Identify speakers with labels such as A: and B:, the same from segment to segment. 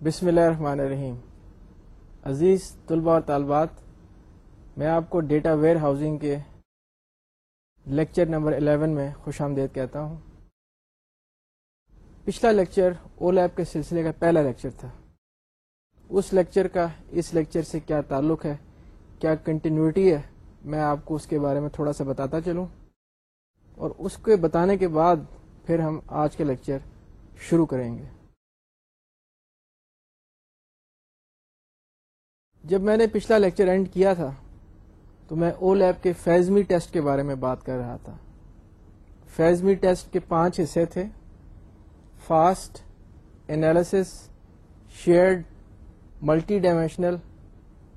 A: بسم اللہ الرحمن الرحیم۔ عزیز طلبہ اور طالبات، میں آپ کو ڈیٹا ویئر ہاؤسنگ کے لیکچر نمبر 11 میں خوش آمدید کہتا ہوں۔ پچھلا لیکچر او لیب کے سلسلے کا پہلا لیکچر تھا۔ اس لیکچر کا اس لیکچر سے کیا تعلق ہے؟ کیا کنٹینیوٹی ہے؟ میں آپ کو اس کے بارے میں تھوڑا سا بتاتا چلوں۔ اور اس کے بتانے کے بعد پھر ہم آج کے لیکچر شروع کریں گے۔ جب میں نے پچھلا لیکچر اینڈ کیا تھا، تو میں او لیب کے فیزمی ٹیسٹ کے بارے میں بات کر رہا تھا۔ فیزمی ٹیسٹ کے پانچ حصے تھے۔ Fast analysis shared multidimensional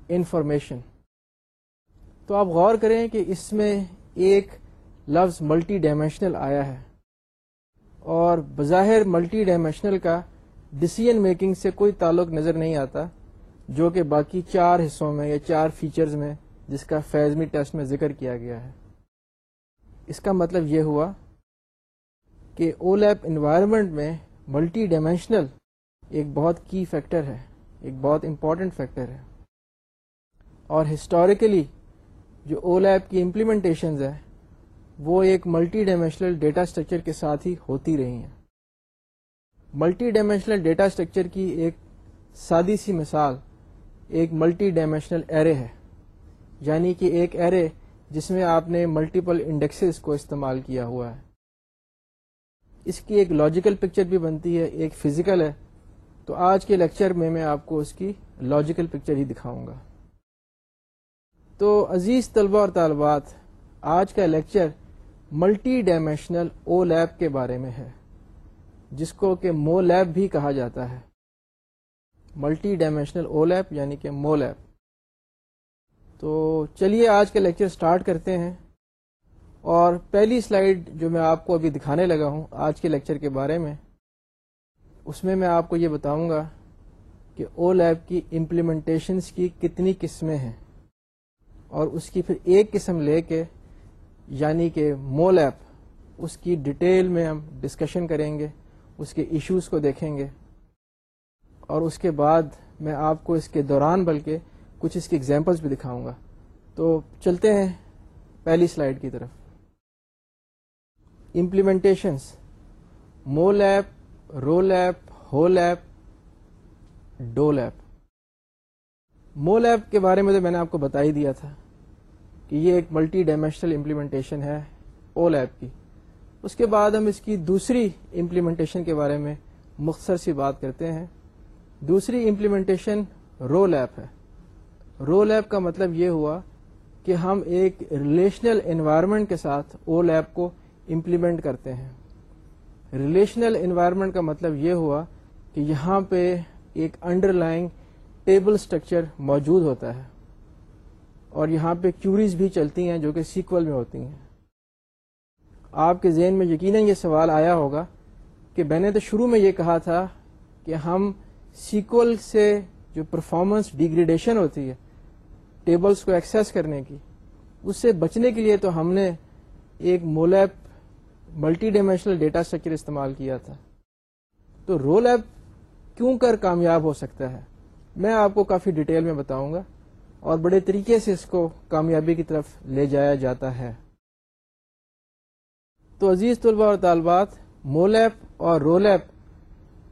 A: information تو آپ غور کریں کہ اس میں ایک لفظ ملٹی ڈائمینشنل آیا ہے اور بظاہر ملٹی ڈائمینشنل کا ڈسیزن میکنگ سے کوئی تعلق نظر نہیں آتا، جو کہ باقی چار حصوں میں یا چار فیچرز میں جس کا فیزمی ٹیسٹ میں ذکر کیا گیا ہے۔ اس کا مطلب یہ ہوا کہ او لیب انوائرمنٹ میں ملٹی ڈائمینشنل ایک بہت کی فیکٹر ہے، ایک بہت امپورٹنٹ فیکٹر ہے۔ اور ہسٹوریکلی جو او لیب کی امپلیمنٹیشنز ہے وہ ایک ملٹی ڈائمینشنل ڈیٹا اسٹرکچر کے ساتھ ہی ہوتی رہی ہیں۔ ملٹی ڈائمینشنل ڈیٹا اسٹرکچر کی ایک سادی سی مثال ایک ملٹی ڈائمینشنل ایرے ہے۔ یعنی کہ ایک ایرے جس میں آپ نے ملٹیپل انڈیکسز کو استعمال کیا ہوا ہے۔ اس کی ایک لاجیکل پکچر بھی بنتی ہے، ایک فزیکل ہے۔ تو آج کے لیکچر میں میں آپ کو اس کی لاجیکل پکچر ہی دکھاؤں گا۔ تو عزیز طلبہ اور طالبات، آج کا lecture multidimensional OLAP کے بارے میں ہے، جس کو کہ مو لیب بھی کہا جاتا ہے۔ ملٹی ڈائمینشنل او لیپ یعنی کہ مو لیپ تو چلیے آج کا لیکچر سٹارٹ کرتے ہیں۔ اور پہلی سلائیڈ جو میں آپ کو ابھی دکھانے لگا ہوں آج کے لیکچر کے بارے میں، اس میں میں آپ کو یہ بتاؤں گا کہ او لیب کی امپلیمنٹیشنس کی کتنی قسمیں ہیں اور اس کی پھر ایک قسم لے کے یعنی کہ مو لیپ اس کی ڈیٹیل میں ہم ڈسکشن کریں گے، اس کے ایشوز کو دیکھیں گے۔ اور اس کے بعد میں آپ کو اس کے دوران بلکہ کچھ اس کی ایگزامپلس بھی دکھاؤں گا۔ تو چلتے ہیں پہلی سلائڈ کی طرف۔ Implementations MOLAP ROLAP HOLAP DOLAP MOLAP کے بارے میں تو میں نے آپ کو بتا ہی دیا تھا کہ یہ ایک ملٹی ڈائمینشنل امپلیمنٹیشن ہے اول ایپ کی۔ اس کے بعد ہم اس کی دوسری امپلیمنٹیشن کے بارے میں مختصر سی بات کرتے ہیں۔ دوسری امپلیمنٹیشن رول ایپ ہے۔ رول ایپ کا مطلب یہ ہوا کہ ہم ایک ریلیشنل انوائرمنٹ کے ساتھ او لیب کو امپلیمنٹ کرتے ہیں۔ ریلیشنل انوائرمنٹ کا مطلب یہ ہوا کہ یہاں پہ ایک انڈر لائن ٹیبل اسٹرکچر موجود ہوتا ہے۔ اور یہاں پہ کیوریز بھی چلتی ہیں جو کہ سیکول میں ہوتی ہیں۔ آپ کے ذہن میں یقیناً یہ سوال آیا ہوگا کہ میں نے تو شروع میں یہ کہا تھا کہ ہم سیکول سے جو پرفارمنس ڈیگریڈیشن ہوتی ہے ٹیبلز کو ایکسیس کرنے کی، اس سے بچنے کے لیے تو ہم نے ایک MOLAP multi dimensional data structure استعمال کیا تھا۔ تو رول ایپ کیوں کر کامیاب ہو سکتا ہے؟ میں آپ کو کافی ڈیٹیل میں بتاؤں گا اور بڑے طریقے سے اس کو کامیابی کی طرف لے جایا جاتا ہے۔ تو عزیز طلبہ اور طالبات مولیپ اور رول ایپ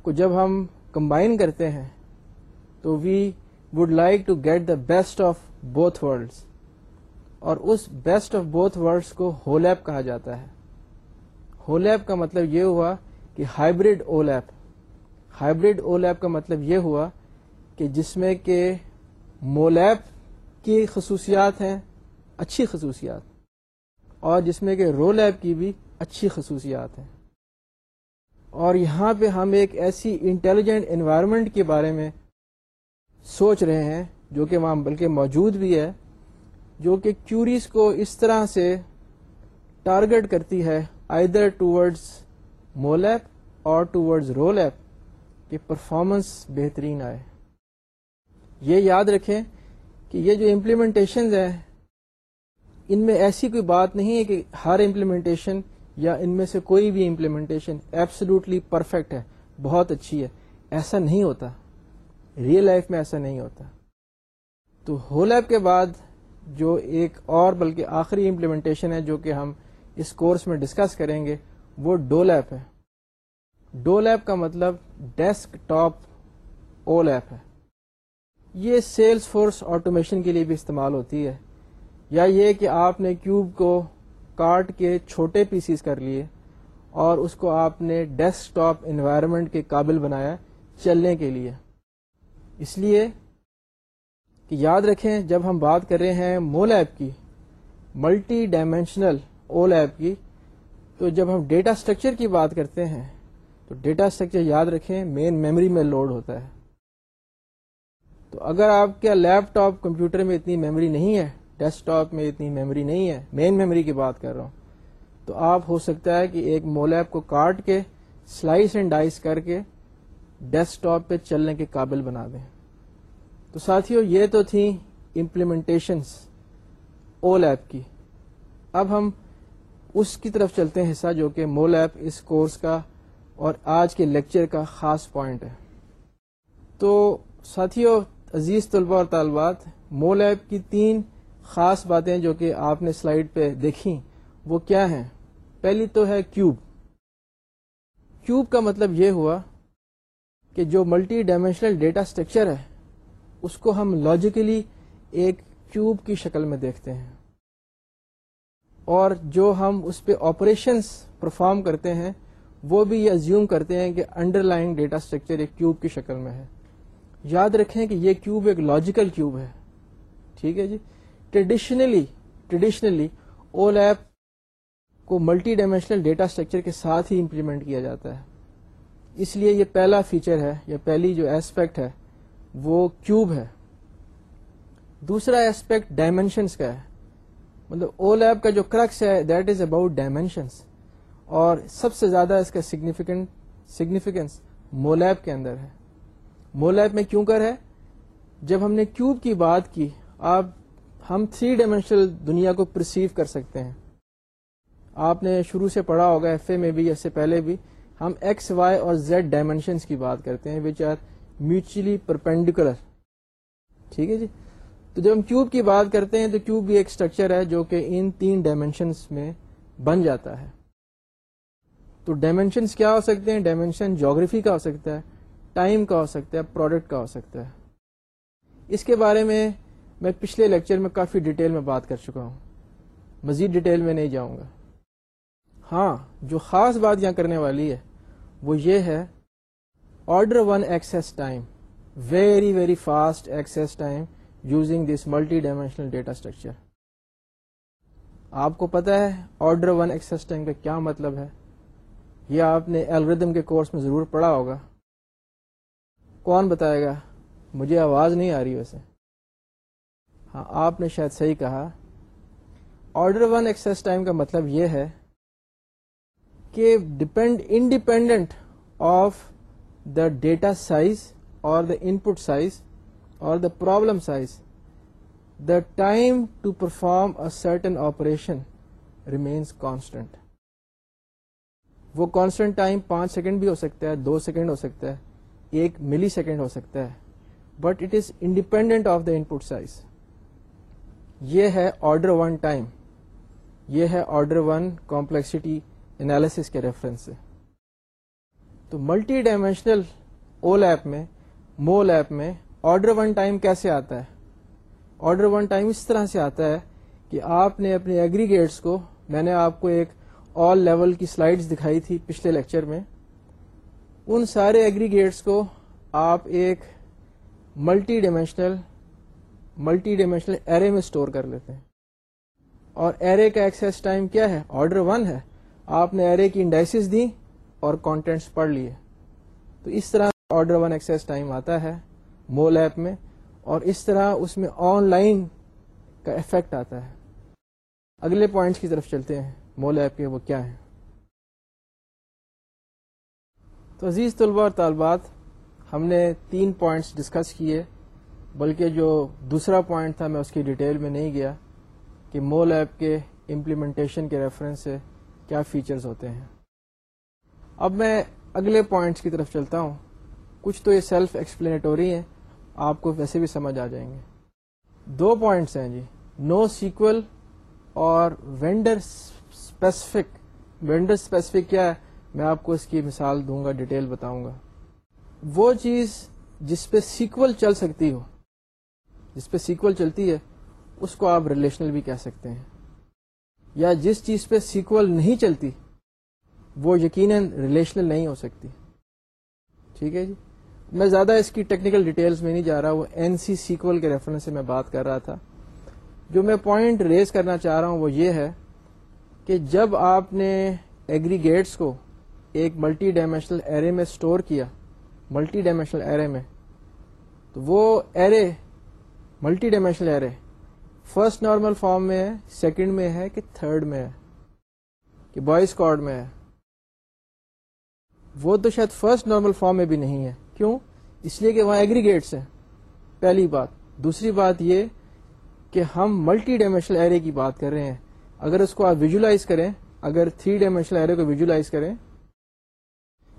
A: کو جب ہم کمبائن کرتے ہیں، تو we would like to get the best of both worlds اور اس بیسٹ آف بوتھ ورلڈس کو ہول ایپ کہا جاتا ہے۔ ہول ایپ کا مطلب یہ ہوا کہ ہائیبریڈ اول ایپ ہائیبریڈ اول ایپ کا مطلب یہ ہوا کہ جس میں کہ مولیپ کی خصوصیات ہیں، اچھی خصوصیات، اور جس میں کہ رول ایپ کی بھی اچھی خصوصیات ہیں۔ اور یہاں پہ ہم ایک ایسی انٹیلیجنٹ انوائرمنٹ کے بارے میں سوچ رہے ہیں، جو کہ وہاں بلکہ موجود بھی ہے، جو کہ کیوریز کو اس طرح سے ٹارگٹ کرتی ہے آئدر ٹورڈز مول ایپ اور ٹو رول ایپ کی پرفارمنس بہترین آئے۔ یہ یاد رکھیں کہ یہ جو امپلیمنٹیشن ہے ان میں ایسی کوئی بات نہیں ہے کہ ہر امپلیمنٹیشن یا ان میں سے کوئی بھی امپلیمنٹیشن ایبسلوٹلی پرفیکٹ ہے، بہت اچھی ہے۔ ایسا نہیں ہوتا۔ ریئل لائف میں ایسا نہیں ہوتا۔ تو ہول ایپ کے بعد جو ایک اور بلکہ آخری امپلیمنٹیشن ہے جو کہ ہم اس کورس میں ڈسکس کریں گے، وہ ڈول ایپ ہے۔ ڈول ایپ کا مطلب ڈیسک ٹاپ اول ایپ ہے۔ یہ سیلس فورس آٹومیشن کے لیے بھی استعمال ہوتی ہے۔ یا یہ کہ آپ نے کیوب کو کاٹ کے چھوٹے پیسز کر لیے اور اس کو آپ نے ڈیسک ٹاپ انوائرمنٹ کے قابل بنایا چلنے کے لیے۔ اس لیے کہ یاد رکھیں، جب ہم بات کر رہے ہیں مول ایپ کی، ملٹی ڈائمینشنل اول ایپ کی، تو جب ہم ڈیٹا اسٹرکچر کی بات کرتے ہیں، تو ڈیٹا اسٹرکچر یاد رکھیں مین میموری میں لوڈ ہوتا ہے۔ تو اگر آپ کے لیپ ٹاپ کمپیوٹر میں اتنی میموری نہیں ہے ڈیسک ٹاپ میں اتنی میموری نہیں ہے مین میموری کی بات کر رہا ہوں، تو آپ ہو سکتا ہے کہ ایک مول ایپ کو کاٹ کے سلائس اینڈ ڈائس کر کے ڈیسک ٹاپ پہ چلنے کے قابل بنا دیں۔ تو ساتھیوں یہ تو تھیں امپلیمنٹیشنس اول ایپ کی۔ اب ہم اس کی طرف چلتے ہیں حصہ جو کہ مول ایپ اس کورس کا اور آج کے لیکچر کا خاص پوائنٹ ہے۔ تو ساتھیوں عزیز طلبہ اور طالبات مول ایپ کی تین خاص باتیں جو کہ آپ نے سلائڈ پہ دیکھی، وہ کیا ہیں؟ پہلی تو ہے کیوب۔ کیوب کا مطلب یہ ہوا کہ جو ملٹی ڈائمینشنل ڈیٹا اسٹرکچر ہے، اس کو ہم لاجیکلی ایک کیوب کی شکل میں دیکھتے ہیں۔ اور جو ہم اس پہ آپریشنس پرفارم کرتے ہیں، وہ بھی یہ ازیوم کرتے ہیں کہ انڈر لائن ڈیٹا اسٹرکچر ایک کیوب کی شکل میں ہے۔ یاد رکھیں کہ یہ کیوب ایک لاجیکل کیوب ہے۔ ٹھیک ہے جی؟ ٹریڈیشنلی ٹریڈیشنلی اول ایپ کو ملٹی ڈائمینشنل ڈیٹا اسٹرکچر کے ساتھ ہی امپلیمنٹ کیا جاتا ہے۔ اس لیے یہ پہلا فیچر ہے، یا پہلی جو ایسپیکٹ ہے، وہ کیوب ہے۔ دوسرا ایسپیکٹ ڈائمینشنس کا ہے۔ مطلب اول ایپ کا جو کرکس ہے دیٹ از اباؤٹ ڈائمینشنس اور سب سے زیادہ اس کا سگنیفیکینٹ سگنیفیکینس مولیب کے اندر ہے. مولیب میں کیوں کر ہے؟ جب ہم نے کیوب کی بات کی، آپ، ہم تھری ڈائمینشنل دنیا کو پرسیو کر سکتے ہیں. آپ نے شروع سے پڑھا ہوگا ایف اے میں بھی، اس سے پہلے بھی، ہم ایکس وائی اور زیڈ ڈائمینشنس کی بات کرتے ہیں وچ آر میوچلی پرپینڈیکولر ٹھیک ہے جی؟ تو جب ہم کیوب کی بات کرتے ہیں تو کیوب بھی ایک اسٹرکچر ہے جو کہ ان تین ڈائمینشنس میں بن جاتا ہے۔ تو ڈائمینشنس کیا ہو سکتے ہیں؟ ڈائمینشن جاگرفی کا ہو سکتا ہے ٹائم کا ہو سکتا ہے پروڈکٹ کا ہو سکتا ہے۔ اس کے بارے میں میں پچھلے لیکچر میں کافی ڈیٹیل میں بات کر چکا ہوں۔ مزید ڈیٹیل میں نہیں جاؤں گا۔ ہاں جو خاص بات یہاں کرنے والی ہے، وہ یہ ہے order one access time very very fast access time using this multidimensional data structure آپ کو پتا ہے آرڈر ون ایکسیس ٹائم کا کیا مطلب ہے؟ یہ آپ نے الردم کے کورس میں ضرور پڑھا ہوگا۔ کون بتائے گا؟ مجھے آواز نہیں آ رہی ویسے۔ ہاں آپ نے شاید صحیح کہا۔ آرڈر ون ایکسیس ٹائم کا مطلب یہ ہے کہ depend independent of the data size اور دا ان پٹ سائز اور the problem size the time to perform a certain operation remains constant وہ کانسٹنٹ ٹائم پانچ سیکنڈ بھی ہو سکتا ہے، دو سیکنڈ ہو سکتا ہے، ایک ملی سیکنڈ ہو سکتا ہے but it is independent of the input size یہ ہے آرڈر ون ٹائم یہ ہے آرڈر ون کمپلیکسٹی انالیس کے ریفرنس سے۔ تو ملٹی ڈائمینشنل اول ایپ میں مول ایپ میں آرڈر ون ٹائم کیسے آتا ہے؟ آرڈر ون ٹائم اس طرح سے آتا ہے کہ آپ نے اپنے ایگریگیٹس کو، میں نے آپ کو ایک آل لیول کی سلائڈز دکھائی تھی پچھلے لیکچر میں۔ ان سارے ایگریگیٹس کو آپ ایک multidimensional multi dimensional array میں اسٹور کر لیتے ہیں۔ اور ایرے کا ایکسیس ٹائم کیا ہے؟ آرڈر ون ہے۔ آپ نے ایرے کی انڈائسز دی اور کانٹینٹس پڑھ لیے۔ تو اس طرح آرڈر ون ایکسیس ٹائم آتا ہے۔ مول ایپ میں اور اس طرح اس میں آن لائن کا افیکٹ آتا ہے۔ اگلے پوائنٹس کی طرف چلتے ہیں۔ مول ایپ کے وہ کیا ہیں؟ تو عزیز طلبہ اور طالبات، ہم نے تین پوائنٹس ڈسکس کیے، بلکہ جو دوسرا پوائنٹ تھا میں اس کی ڈیٹیل میں نہیں گیا کہ مول ایپ کے امپلیمنٹیشن کے ریفرنس سے کیا فیچرز ہوتے ہیں۔ اب میں اگلے پوائنٹس کی طرف چلتا ہوں۔ کچھ تو یہ سیلف ایکسپلینیٹوری ہیں۔ آپ کو ویسے بھی سمجھ آ جائیں گے۔ دو پوائنٹس ہیں جی۔ نو سیکول اور وینڈر اسپیسیفک وینڈر اسپیسیفک کیا ہے؟ میں آپ کو اس کی مثال دوں گا ڈیٹیل بتاؤں گا۔ وہ چیز جس پہ سیکول چل سکتی ہو، جس پہ سیکول چلتی ہے، اس کو آپ ریلیشنل بھی کہہ سکتے ہیں۔ یا جس چیز پہ سیکول نہیں چلتی، وہ یقیناً ریلیشنل نہیں ہو سکتی۔ ٹھیک ہے جی؟ میں زیادہ اس کی ٹیکنیکل ڈیٹیلز میں نہیں جا رہا، وہ این سی سیکول کے ریفرنس سے میں بات کر رہا تھا۔ جو میں پوائنٹ ریز کرنا چاہ رہا ہوں وہ یہ ہے کہ جب آپ نے ایگریگیٹس کو ایک ملٹی ڈائمینشنل ایرے میں اسٹور کیا ملٹی ڈائمینشنل ایرے میں، تو وہ array multidimensional array first normal form میں ہے سیکنڈ میں ہے کہ تھرڈ میں ہے، کہ بوائز کارڈ میں ہے۔ وہ تو شاید فرسٹ نارمل فارم میں بھی نہیں ہے۔ کیوں؟ اس لیے کہ وہاں ایگریگیٹس ہیں۔ پہلی بات۔ دوسری بات یہ کہ ہم ملٹی ڈائمینشنل ایرے کی بات کر رہے ہیں۔ اگر اس کو آپ ویژلائز کریں، اگر تھری ڈائمینشنل ایرے کو ویژلائز کریں،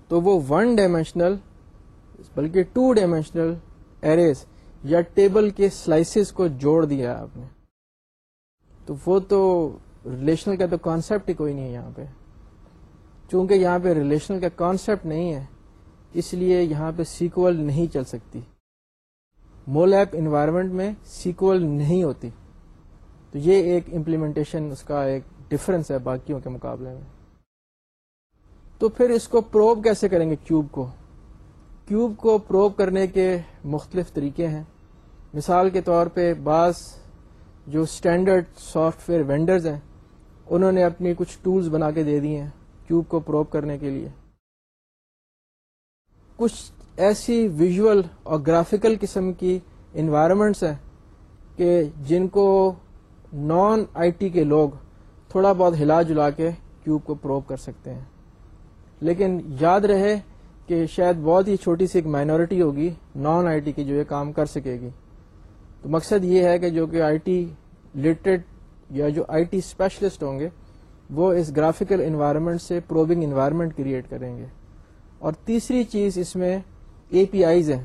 A: تو وہ ون ڈائمینشنل بلکہ ٹو ڈائمینشنل ایریز یا ٹیبل کے سلائسز کو جوڑ دیا آپ نے۔ تو وہ تو ریلیشنل کا تو کانسیپٹ ہی کوئی نہیں ہے یہاں پہ۔ چونکہ یہاں پہ ریلیشنل کا کانسیپٹ نہیں ہے۔ اس لیے یہاں پہ سیکول نہیں چل سکتی۔ مول ایپ انوائرمنٹ میں سیکول نہیں ہوتی۔ تو یہ ایک امپلیمنٹیشن اس کا ایک ڈفرنس ہے باقیوں کے مقابلے میں۔ تو پھر اس کو پروب کیسے کریں گے کیوب کو؟ کیوب کو پروب کرنے کے مختلف طریقے ہیں۔ مثال کے طور پہ بعض جو اسٹینڈرڈ سافٹ ویئر وینڈرز ہیں، انہوں نے اپنی کچھ ٹولز بنا کے دے دی ہیں کیوب کو پروب کرنے کے لیے۔ کچھ ایسی ویژول اور گرافیکل قسم کی انوائرمنٹس ہیں کہ جن کو نان آئی ٹی کے لوگ تھوڑا بہت ہلا جلا کے کیوب کو پروب کر سکتے ہیں۔ لیکن یاد رہے کہ شاید بہت ہی چھوٹی سی ایک مائنورٹی ہوگی نان آئی ٹی کی جو یہ کام کر سکے گی۔ تو مقصد یہ ہے کہ جو کہ آئی ٹی لٹریٹ یا جو آئی ٹی اسپیشلسٹ ہوں گے، وہ اس گرافیکل انوائرمنٹ سے پروبنگ انوائرمنٹ کریٹ کریں گے۔ اور تیسری چیز اس میں اے پی آئیز ہیں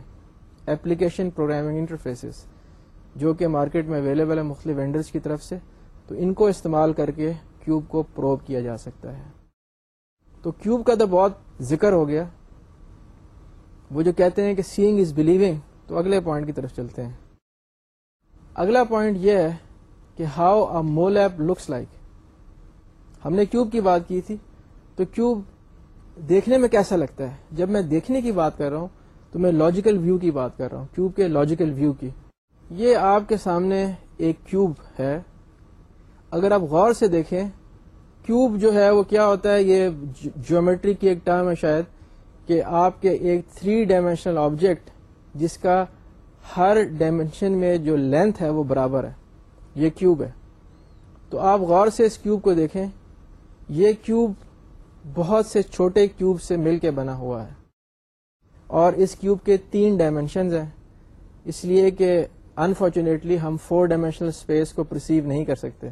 A: اپلیکیشن پروگرامنگ انٹرفیسز جو کہ مارکیٹ میں اویلیبل ہے مختلف وینڈرز کی طرف سے، تو ان کو استعمال کر کے کیوب کو پروب کیا جا سکتا ہے۔ تو کیوب کا تو بہت ذکر ہو گیا۔ وہ جو کہتے ہیں کہ سینگ از بلیونگ تو اگلے پوائنٹ کی طرف چلتے ہیں۔ اگلا پوائنٹ یہ ہے کہ ہاؤ ا مول ایپ لکس لائک ہم نے کیوب کی بات کی تھی، تو کیوب دیکھنے میں کیسا لگتا ہے؟ جب میں دیکھنے کی بات کر رہا ہوں تو میں لاجیکل ویو کی بات کر رہا ہوں کیوب کے لاجیکل ویو کی۔ یہ آپ کے سامنے ایک کیوب ہے۔ اگر آپ غور سے دیکھیں کیوب جو ہے وہ کیا ہوتا ہے؟ یہ جیومیٹری کی ایک ٹرم ہے شاید، کہ آپ کے ایک تھری ڈائمینشنل آبجیکٹ جس کا ہر ڈائمینشن میں جو لینتھ ہے وہ برابر ہے۔ یہ کیوب ہے۔ تو آپ غور سے اس کیوب کو دیکھیں۔ یہ کیوب بہت سے چھوٹے کیوب سے مل کے بنا ہوا ہے۔ اور اس کیوب کے تین ڈائمینشنز ہیں۔ اس لیے کہ انفارچونیٹلی ہم فور ڈائمینشنل اسپیس کو پرسیو نہیں کر سکتے۔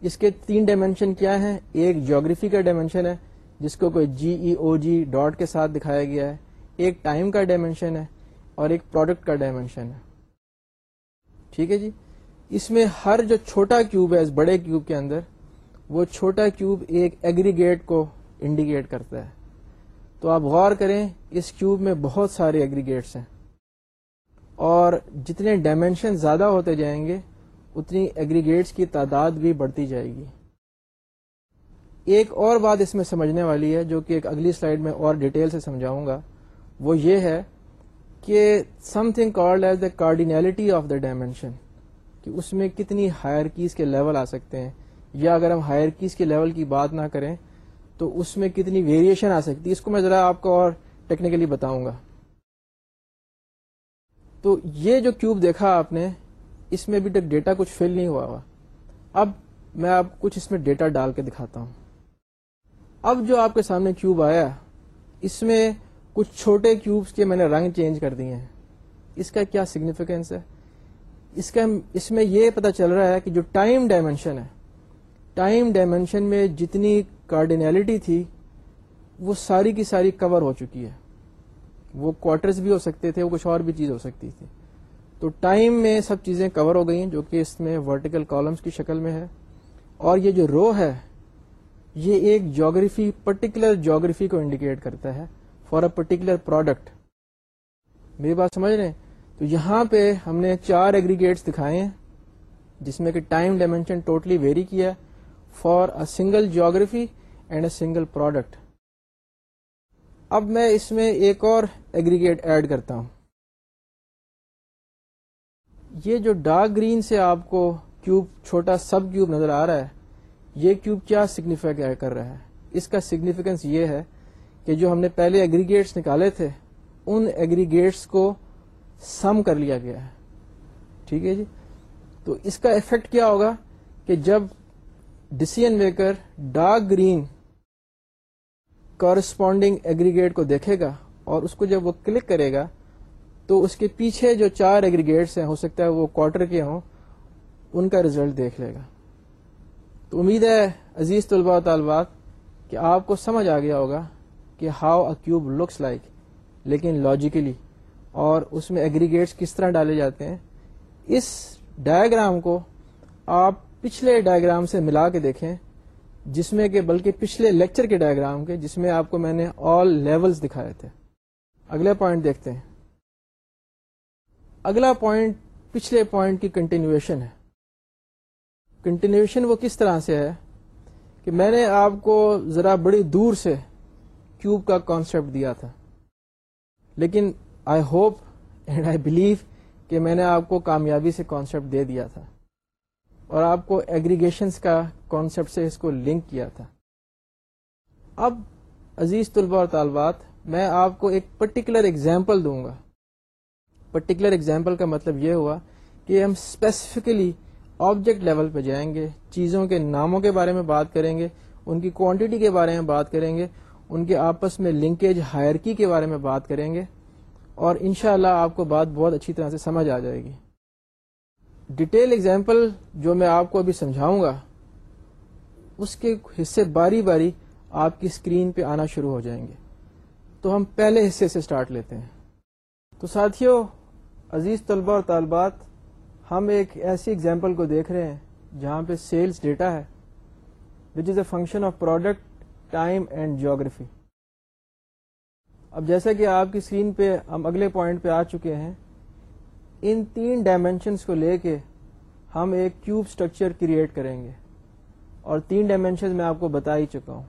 A: اس کے تین ڈائمینشن کیا ہیں؟ ایک جیوگرافی کا ڈائمینشن ہے، جس کو کوئی جی ای او جی ڈاٹ کے ساتھ دکھایا گیا ہے۔ ایک ٹائم کا ڈائمینشن ہے اور ایک پروڈکٹ کا ڈائمینشن ہے۔ ٹھیک ہے جی؟ اس میں ہر جو چھوٹا کیوب ہے، اس بڑے کیوب کے اندر وہ چھوٹا کیوب ایک ایگریگیٹ کو انڈیکیٹ کرتا ہے۔ تو آپ غور کریں، اس کیوب میں بہت سارے ایگریگیٹس ہیں۔ اور جتنے ڈائمینشن زیادہ ہوتے جائیں گے، اتنی ایگریگیٹس کی تعداد بھی بڑھتی جائے گی۔ ایک اور بات اس میں سمجھنے والی ہے، جو کہ ایک اگلی سلائیڈ میں اور ڈیٹیل سے سمجھاؤں گا، وہ یہ ہے کہ something called as the cardinality of the dimension کہ اس میں کتنی ہائر کیز کے لیول آ سکتے ہیں۔ یا اگر ہم ہائر کیز کے لیول کی بات نہ کریں، تو اس میں کتنی ویریشن آ سکتی ہے؟ اس کو میں ذرا آپ کو اور ٹیکنیکلی بتاؤں گا۔ تو یہ جو کیوب دیکھا آپ نے، اس میں ابھی تک ڈیٹا کچھ فل نہیں ہوا ہوا اب میں آپ کچھ اس میں ڈیٹا ڈال کے دکھاتا ہوں۔ اب جو آپ کے سامنے کیوب آیا، اس میں کچھ چھوٹے کیوبس کے میں نے رنگ چینج کر دیے ہیں۔ اس کا کیا سگنیفیکینس ہے؟ اس کا اس میں یہ پتا چل رہا ہے کہ جو ٹائم ڈائمینشن ہے ٹائم ڈائمینشن میں جتنی کارڈینلٹی تھی، وہ ساری کی ساری کور ہو چکی ہے۔ وہ کوارٹرز بھی ہو سکتے تھے، وہ کچھ اور بھی چیز ہو سکتی تھی۔ تو ٹائم میں سب چیزیں کور ہو گئی ہیں جو کہ اس میں ورٹیکل کالمس کی شکل میں ہے۔ اور یہ جو رو ہے، یہ ایک جاگرفی پرٹیکولر جاگرفی کو انڈیکیٹ کرتا ہے فار اے پرٹیکولر پروڈکٹ میری بات سمجھ رہے ہیں؟ تو یہاں پہ ہم نے چار ایگریگیٹس دکھائے ہیں، جس میں کہ ٹائم ڈائمینشن ٹوٹلی ویری کیا for a single geography and a single product اب میں اس میں ایک اور ایگریگیٹ ایڈ کرتا ہوں۔ یہ جو ڈارک گرین سے آپ کو کیوب چھوٹا سب کیوب نظر آ رہا ہے، یہ کیوب کیا سگنیفائی کر رہا ہے؟ اس کا سگنیفیکینس یہ ہے کہ جو ہم نے پہلے ایگریگیٹس نکالے تھے، ان ایگریگیٹس کو سم کر لیا گیا ہے۔ ٹھیک ہے جی؟ تو اس کا افیکٹ کیا ہوگا کہ جب decision maker dark green corresponding aggregate کو دیکھے گا اور اس کو جب وہ کلک کرے گا تو اس کے پیچھے جو چار ایگریگیٹس ہیں، ہو سکتا ہے وہ کوارٹر کے ہوں، ان کا ریزلٹ دیکھ لے گا۔ تو امید ہے عزیز طلباء و طالبات کہ آپ کو سمجھ آ گیا ہوگا کہ how a cube looks like لیکن لاجیکلی اور اس میں ایگریگیٹس کس طرح ڈالے جاتے ہیں۔ اس ڈائگرام کو آپ پچھلے ڈائگرام سے ملا کے دیکھیں، جس میں کہ بلکہ پچھلے لیکچر کے ڈائگرام کے، جس میں آپ کو میں نے آل لیولز دکھائے تھے۔ اگلا پوائنٹ دیکھتے ہیں۔ اگلا پوائنٹ پچھلے پوائنٹ کی کنٹینیویشن ہے۔ کنٹینیوشن وہ کس طرح سے ہے کہ میں نے آپ کو ذرا بڑی دور سے کیوب کا کانسیپٹ دیا تھا۔ لیکن I hope and I believe کہ میں نے آپ کو کامیابی سے کانسیپٹ دے دیا تھا۔ اور آپ کو ایگریگیشنس کا کانسیپٹ سے اس کو لنک کیا تھا۔ اب عزیز طلبہ اور طالبات، میں آپ کو ایک پرٹیکولر اگزامپل دوں گا۔ پرٹیکولر اگزامپل کا مطلب یہ ہوا کہ ہم اسپیسیفکلی آبجیکٹ لیول پہ جائیں گے، چیزوں کے ناموں کے بارے میں بات کریں گے، ان کی کوانٹٹی کے بارے میں بات کریں گے، ان کے آپس میں لنکیج ہائرکی کے بارے میں بات کریں گے، اور انشاءاللہ اللہ آپ کو بات بہت اچھی طرح سے سمجھ آ جائے گی۔ ڈیٹیل اگزامپل جو میں آپ کو ابھی سمجھاؤں گا، اس کے حصے باری باری آپ کی اسکرین پہ آنا شروع ہو جائیں گے۔ تو ہم پہلے حصے سے سٹارٹ لیتے ہیں۔ تو ساتھیوں عزیز طلبہ اور طالبات، ہم ایک ایسی ایگزامپل کو دیکھ رہے ہیں جہاں پہ سیلز ڈیٹا ہے which is a function of product time and geography اب جیسا کہ آپ کی اسکرین پہ ہم اگلے پوائنٹ پہ آ چکے ہیں ان تین ڈائمینشنس کو لے کے ہم ایک کیوب اسٹرکچر کریٹ کریں گے۔ اور تین ڈائمینشنز میں آپ کو بتا ہی چکا ہوں۔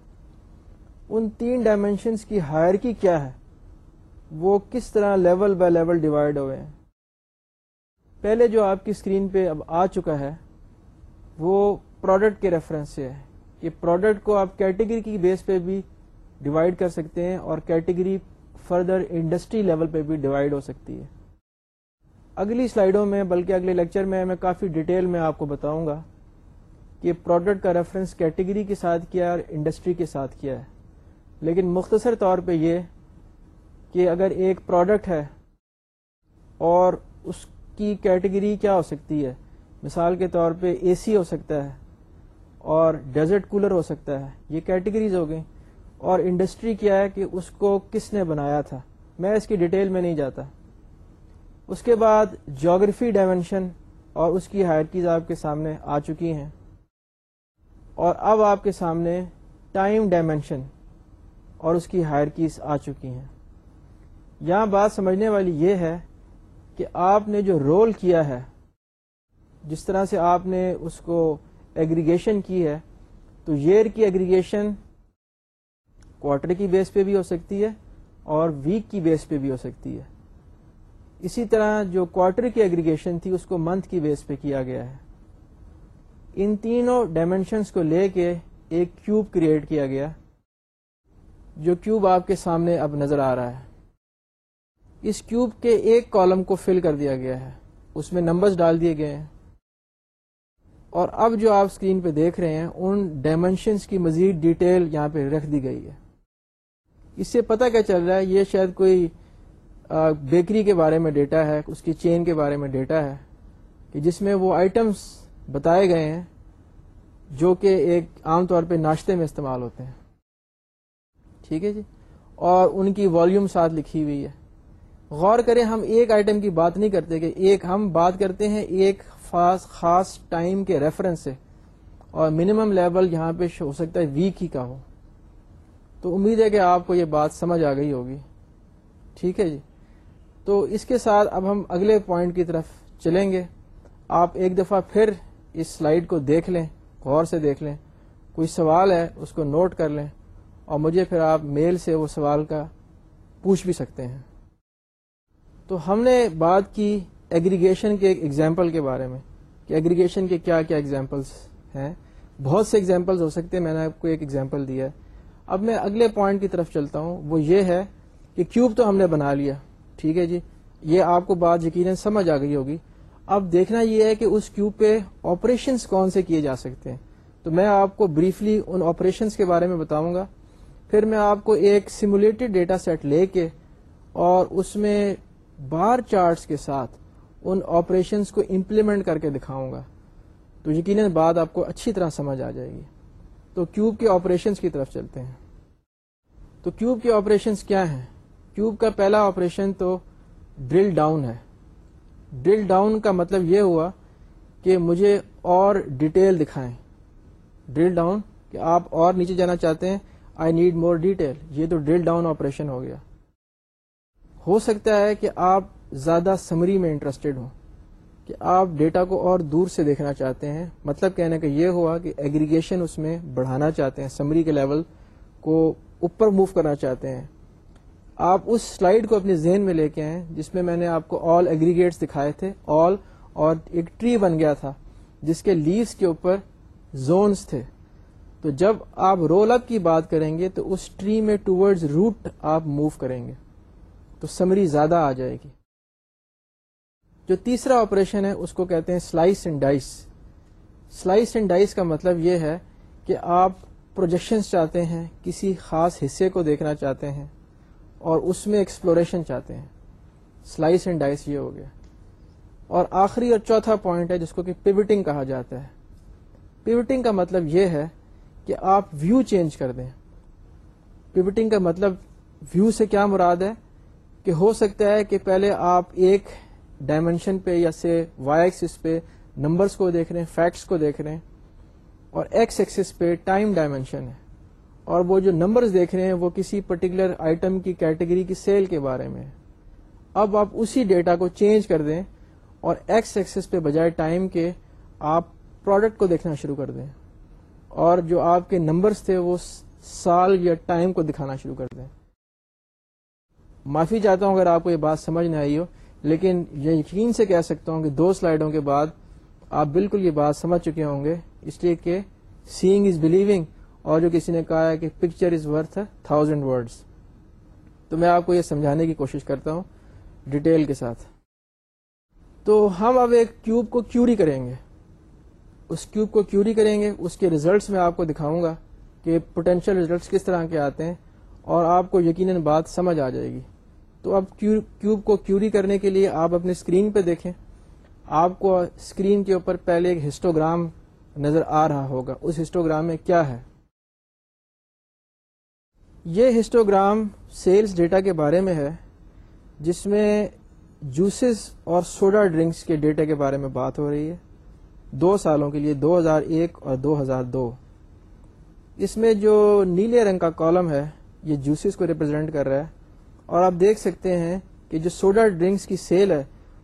A: ان تین ڈائمینشنس کی ہائر کی کیا ہے؟ وہ کس طرح لیول بائی لیول ڈیوائڈ ہوئے ہیں۔ پہلے جو آپ کی اسکرین پہ اب آ چکا ہے، وہ پروڈکٹ کے ریفرنس سے ہے۔ کہ پروڈکٹ کو آپ کیٹیگری کی بیس پہ بھی ڈیوائڈ کر سکتے ہیں اور کیٹیگری فردر انڈسٹری لیول پہ بھی ڈیوائڈ ہو سکتی ہے۔ اگلی سلائیڈوں میں، بلکہ اگلے لیکچر میں میں کافی ڈیٹیل میں آپ کو بتاؤں گا کہ پروڈکٹ کا ریفرنس کیٹیگری کے ساتھ کیا اور انڈسٹری کے ساتھ کیا ہے۔ لیکن مختصر طور پہ یہ کہ اگر ایک پروڈکٹ ہے اور اس کی کیٹیگری کیا ہو سکتی ہے۔ مثال کے طور پہ اے سی ہو سکتا ہے اور ڈیزرٹ کولر ہو سکتا ہے۔ یہ کیٹیگریز ہو گئی اور انڈسٹری کیا ہے کہ اس کو کس نے بنایا تھا؟ میں اس کی ڈیٹیل میں نہیں جاتا۔ اس کے بعد جیوگرفی ڈائمینشن اور اس کی ہائرکیز آپ کے سامنے آ چکی ہیں۔ اور اب آپ کے سامنے ٹائم ڈائمینشن اور اس کی ہائرکیز آ چکی ہیں۔ یہاں بات سمجھنے والی یہ ہے کہ آپ نے جو رول کیا ہے، جس طرح سے آپ نے اس کو ایگریگیشن کی ہے، تو ایئر کی ایگریگیشن کوارٹر کی بیس پہ بھی ہو سکتی ہے اور ویک کی بیس پہ بھی ہو سکتی ہے۔ اسی طرح جو کوارٹر کی ایگریگیشن تھی، اس کو منتھ کی بیس پہ کیا گیا ہے۔ ان تینوں ڈائمینشنس کو لے کے ایک کیوب کریٹ کیا گیا، جو کیوب آپ کے سامنے اب نظر آ رہا ہے۔ اس کیوب کے ایک کالم کو فل کر دیا گیا ہے۔ اس میں نمبرز ڈال دیے گئے ہیں۔ اور اب جو آپ اسکرین پہ دیکھ رہے ہیں، ان ڈائمینشنس کی مزید ڈیٹیل یہاں پہ رکھ دی گئی ہے۔ اس سے پتہ کیا چل رہا ہے، یہ شاید کوئی بیکری کے بارے میں ڈیٹا ہے، اس کی چین کے بارے میں ڈیٹا ہے کہ جس میں وہ آئٹمس بتائے گئے ہیں جو کہ ایک عام طور پہ ناشتے میں استعمال ہوتے ہیں۔ ٹھیک ہے جی؟ اور ان کی والیوم ساتھ لکھی ہوئی ہے۔ غور کریں، ہم ایک آئٹم کی بات نہیں کرتے کہ ایک، ہم بات کرتے ہیں ایک خاص خاص ٹائم کے ریفرنس سے۔ اور منیمم لیول یہاں پہ ہو سکتا ہے ویک ہی کا ہو۔ تو امید ہے کہ آپ کو یہ بات سمجھ آ گئی ہوگی۔ ٹھیک ہے جی؟ تو اس کے ساتھ اب ہم اگلے پوائنٹ کی طرف چلیں گے۔ آپ ایک دفعہ پھر اس سلائیڈ کو دیکھ لیں، غور سے دیکھ لیں۔ کوئی سوال ہے اس کو نوٹ کر لیں اور مجھے پھر آپ میل سے وہ سوال کا پوچھ بھی سکتے ہیں۔ تو ہم نے بات کی ایگریگیشن کے ایک ایگزامپل کے بارے میں کہ ایگریگیشن کے کیا کیا ایگزامپلس ہیں۔ بہت سے ایگزامپلس ہو سکتے ہیں، میں نے آپ کو ایک ایگزامپل دیا ہے۔ اب میں اگلے پوائنٹ کی طرف چلتا ہوں۔ وہ یہ ہے کہ کیوب تو ہم نے بنا لیا۔ ٹھیک ہے جی؟ یہ آپ کو بات یقیناً سمجھ آ گئی ہوگی۔ اب دیکھنا یہ ہے کہ اس کیوب پہ آپریشنس کون سے کیے جا سکتے ہیں۔ تو میں آپ کو بریفلی ان آپریشنس کے بارے میں بتاؤں گا۔ پھر میں آپ کو ایک سیمولیٹڈ ڈیٹا سیٹ لے کے اور اس میں بار چارٹس کے ساتھ ان آپریشنس کو امپلیمنٹ کر کے دکھاؤں گا۔ تو یقیناً بات آپ کو اچھی طرح سمجھ آ جائے گی۔ تو کیوب کے آپریشنس کی طرف چلتے ہیں۔ تو کیوب کے آپریشنس کیا ہیں؟ کیوب کا پہلا آپریشن تو ڈرل ڈاؤن ہے۔ ڈرل ڈاؤن کا مطلب یہ ہوا کہ مجھے اور ڈیٹیل دکھائیں۔ ڈرل ڈاؤن کہ آپ اور نیچے جانا چاہتے ہیں، آئی نیڈ مور ڈیٹیل۔ یہ تو ڈرل ڈاؤن آپریشن ہو گیا۔ ہو سکتا ہے کہ آپ زیادہ سمری میں انٹرسٹڈ ہوں، کہ آپ ڈیٹا کو اور دور سے دیکھنا چاہتے ہیں۔ مطلب کہنے کا یہ ہوا کہ ایگریگیشن اس میں بڑھانا چاہتے ہیں، سمری کے لیول کو اوپر موو کرنا چاہتے ہیں۔ آپ اس سلائیڈ کو اپنے ذہن میں لے کے آئیں جس میں میں نے آپ کو آل ایگریگیٹس دکھائے تھے آل اور ایک ٹری بن گیا تھا، جس کے لیوس کے اوپر زونس تھے۔ تو جب آپ رول اپ کی بات کریں گے تو اس ٹری میں ٹوورڈز روٹ آپ موو کریں گے۔ تو سمری زیادہ آ جائے گی۔ جو تیسرا آپریشن ہے، اس کو کہتے ہیں slice and dice slice and dice کا مطلب یہ ہے کہ آپ پروجیکشنس چاہتے ہیں، کسی خاص حصے کو دیکھنا چاہتے ہیں۔ اور اس میں ایکسپلوریشن چاہتے ہیں۔ سلائس اینڈ ڈائس یہ ہو گیا۔ اور آخری اور چوتھا پوائنٹ ہے جس کو کہ پیوٹنگ کہا جاتا ہے۔ پیوٹنگ کا مطلب یہ ہے کہ آپ ویو چینج کر دیں۔ پیوٹنگ کا مطلب ویو سے کیا مراد ہے؟ کہ ہو سکتا ہے کہ پہلے آپ ایک ڈائمینشن پہ یا سے وائی ایکسس پہ نمبرس کو دیکھ رہے ہیں فیکٹس کو دیکھ رہے ہیں۔ اور ایکس ایکسس پہ ٹائم ڈائمینشن ہے۔ اور وہ جو نمبرز دیکھ رہے ہیں وہ کسی پرٹیکولر آئٹم کی کیٹیگری کی سیل کے بارے میں اب آپ اسی ڈیٹا کو چینج کر دیں اور ایکس ایکسس پہ بجائے ٹائم کے آپ پروڈکٹ کو دیکھنا شروع کر دیں۔ اور جو آپ کے نمبرز تھے وہ سال یا ٹائم کو دکھانا شروع کر دیں۔ معافی چاہتا ہوں اگر آپ کو یہ بات سمجھ نہ آئی ہو، لیکن یہ یقین سے کہہ سکتا ہوں کہ دو سلائڈوں کے بعد آپ بالکل یہ بات سمجھ چکے ہوں گے، اس لیے کہ سیئنگ از بلیونگ اور جو کسی نے کہا ہے کہ picture is worth thousand words تو میں آپ کو یہ سمجھانے کی کوشش کرتا ہوں ڈیٹیل کے ساتھ۔ تو ہم اب ایک کیوب کو کیوری کریں گے۔ اس کیوب کو کیوری کریں گے۔ اس کے ریزلٹس میں آپ کو دکھاؤں گا کہ پوٹینشیل ریزلٹس کس طرح کے آتے ہیں اور آپ کو یقیناً بات سمجھ آ جائے گی۔ تو اب کیوب کو کیوری کرنے کے لیے آپ اپنے اسکرین پہ دیکھیں۔ آپ کو اسکرین کے اوپر پہلے ایک ہسٹوگرام نظر آ رہا ہوگا۔ اس ہسٹوگرام میں کیا ہے؟ یہ ہسٹوگرام سیلز ڈیٹا کے بارے میں ہے، جس میں جوسز اور سوڈا ڈرنکس کے ڈیٹا کے بارے میں بات ہو رہی ہے۔ دو سالوں کے لیے، دو ہزار ایک اور دو ہزار دو۔ اس میں جو نیلے رنگ کا کالم ہے، یہ جوسز کو ریپرزینٹ کر رہا ہے۔ اور آپ دیکھ سکتے ہیں کہ جو سوڈا ڈرنکس کی سیل ہے،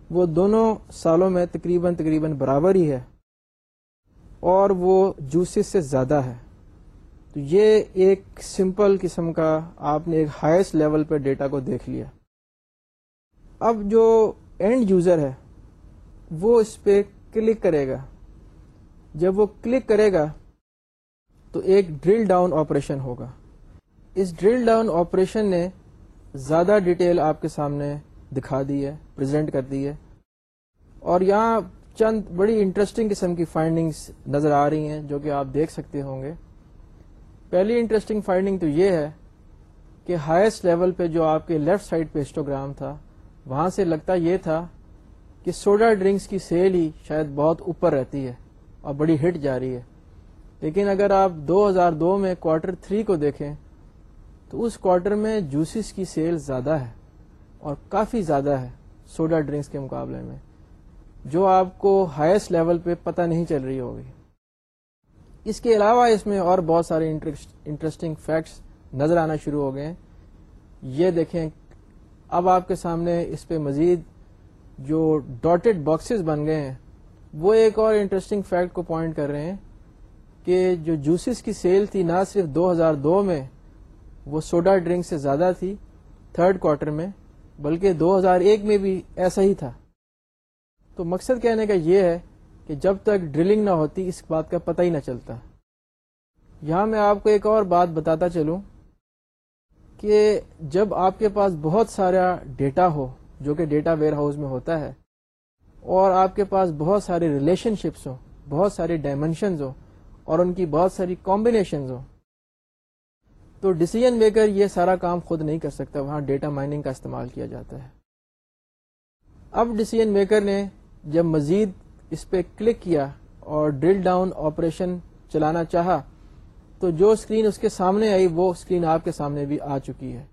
A: وہ دونوں سالوں میں تقریباً تقریباً برابر ہی ہے۔ اور وہ جوسز سے زیادہ ہے۔ تو یہ ایک سمپل قسم کا آپ نے ایک ہائیسٹ لیول پہ ڈیٹا کو دیکھ لیا۔ اب جو اینڈ یوزر ہے، وہ اس پہ کلک کرے گا۔ جب وہ کلک کرے گا، تو ایک ڈرل ڈاؤن آپریشن ہوگا۔ اس ڈرل ڈاؤن آپریشن نے زیادہ ڈیٹیل آپ کے سامنے دکھا دی ہے پریزنٹ کر دی ہے۔ اور یہاں چند بڑی انٹرسٹنگ قسم کی فائنڈنگز نظر آ رہی ہیں، جو کہ آپ دیکھ سکتے ہوں گے۔ پہلی انٹرسٹنگ فائنڈنگ تو یہ ہے کہ ہائیسٹ لیول پہ جو آپ کے لیفٹ سائڈ پہ ہسٹوگرام تھا، وہاں سے لگتا یہ تھا کہ سوڈا ڈرنکس کی سیل ہی شاید بہت اوپر رہتی ہے اور بڑی ہٹ جا رہی ہے۔ لیکن اگر آپ دو ہزار دو میں کوارٹر تھری کو دیکھیں، تو اس کوارٹر میں جوسز کی سیل زیادہ ہے اور کافی زیادہ ہے سوڈا ڈرنکس کے مقابلے میں، جو آپ کو ہائیسٹ لیول پہ پتہ نہیں چل رہی ہوگی۔ اس کے علاوہ اس میں اور بہت سارے انٹرسٹنگ فیکٹس نظر آنا شروع ہو گئے یہ دیکھیں، اب آپ کے سامنے اس پہ مزید جو ڈاٹڈ باکسز بن گئے ہیں، وہ ایک اور انٹرسٹنگ فیکٹ کو پوائنٹ کر رہے ہیں کہ جو جوسز کی سیل تھی نہ صرف دو ہزار دو میں، وہ سوڈا ڈرنک سے زیادہ تھی تھرڈ کوارٹر میں، بلکہ دو ہزار ایک میں بھی ایسا ہی تھا۔ تو مقصد کہنے کا یہ ہے کہ جب تک ڈرلنگ نہ ہوتی، اس بات کا پتہ ہی نہ چلتا۔ یہاں میں آپ کو ایک اور بات بتاتا چلوں کہ جب آپ کے پاس بہت سارا ڈیٹا ہو، جو کہ ڈیٹا ویئر ہاؤس میں ہوتا ہے، اور آپ کے پاس بہت سارے ریلیشن شپس ہوں، بہت سارے ڈائمنشنز ہوں، اور ان کی بہت ساری کمبینیشنز ہوں، تو ڈسیزن میکر یہ سارا کام خود نہیں کر سکتا، وہاں ڈیٹا مائننگ کا استعمال کیا جاتا ہے۔ اب ڈسیزن میکر نے جب مزید اس پہ کلک کیا اور ڈرل ڈاؤن آپریشن چلانا چاہا تو جو اسکرین اس کے سامنے آئی وہ اسکرین آپ کے سامنے بھی آ چکی ہے۔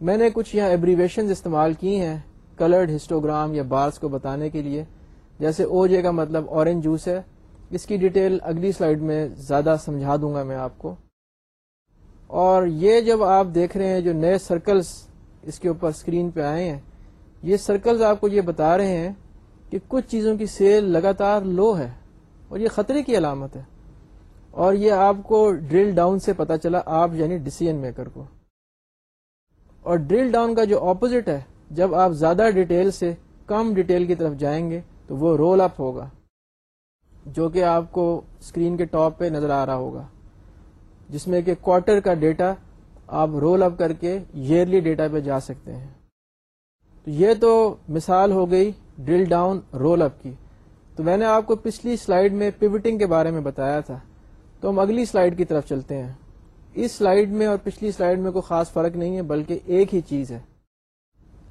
A: میں نے کچھ یہاں ایبریویشن استعمال کی ہیں کلرڈ ہسٹوگرام یا بارس کو بتانے کے لیے۔ جیسے او جے کا مطلب اورنج جوس ہے۔ اس کی ڈیٹیل اگلی سلائیڈ میں زیادہ سمجھا دوں گا میں آپ کو۔ اور یہ جب آپ دیکھ رہے ہیں جو نئے سرکلز اس کے اوپر اسکرین پہ آئے ہیں، یہ سرکلز آپ کو یہ بتا رہے ہیں کہ کچھ چیزوں کی سیل لگاتار لو ہے اور یہ خطرے کی علامت ہے۔ اور یہ آپ کو ڈرل ڈاؤن سے پتا چلا، آپ یعنی ڈسیزن میکر کو۔ اور ڈرل ڈاؤن کا جو اپوزٹ ہے، جب آپ زیادہ ڈیٹیل سے کم ڈیٹیل کی طرف جائیں گے، تو وہ رول اپ ہوگا، جو کہ آپ کو اسکرین کے ٹاپ پہ نظر آ رہا ہوگا، جس میں کہ کوارٹر کا ڈیٹا آپ رول اپ کر کے ایئرلی ڈیٹا پہ جا سکتے ہیں۔ تو یہ تو مثال ہو گئی ڈرل ڈاؤن رول اپ کی۔ تو میں نے آپ کو پچھلی سلائیڈ میں پیوٹنگ کے بارے میں بتایا تھا۔ تو ہم اگلی سلائیڈ کی طرف چلتے ہیں۔ اس سلائیڈ میں اور پچھلی سلائیڈ میں کوئی خاص فرق نہیں ہے، بلکہ ایک ہی چیز ہے۔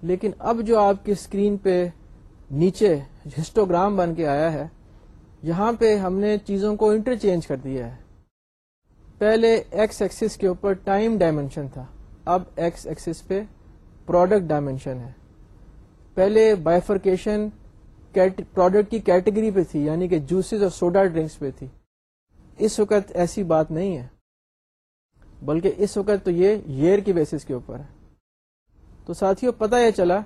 A: لیکن اب جو آپ کی اسکرین پہ نیچے ہسٹوگرام بن کے آیا ہے، یہاں پہ ہم نے چیزوں کو انٹرچینج کر دیا ہے۔ پہلے ایکس ایکسس کے اوپر ٹائم ڈائمینشن تھا۔ اب ایکس ایکسس پہ پروڈکٹ ڈائمینشن ہے۔ پہلے بائفرکیشن پروڈکٹ کی کیٹیگری پہ تھی یعنی کہ جوسز اور سوڈا ڈرنکس پہ تھی۔ اس وقت ایسی بات نہیں ہے، بلکہ اس وقت تو یہ ایئر کی بیسس کے اوپر ہے۔ تو ساتھیوں پتہ یہ چلا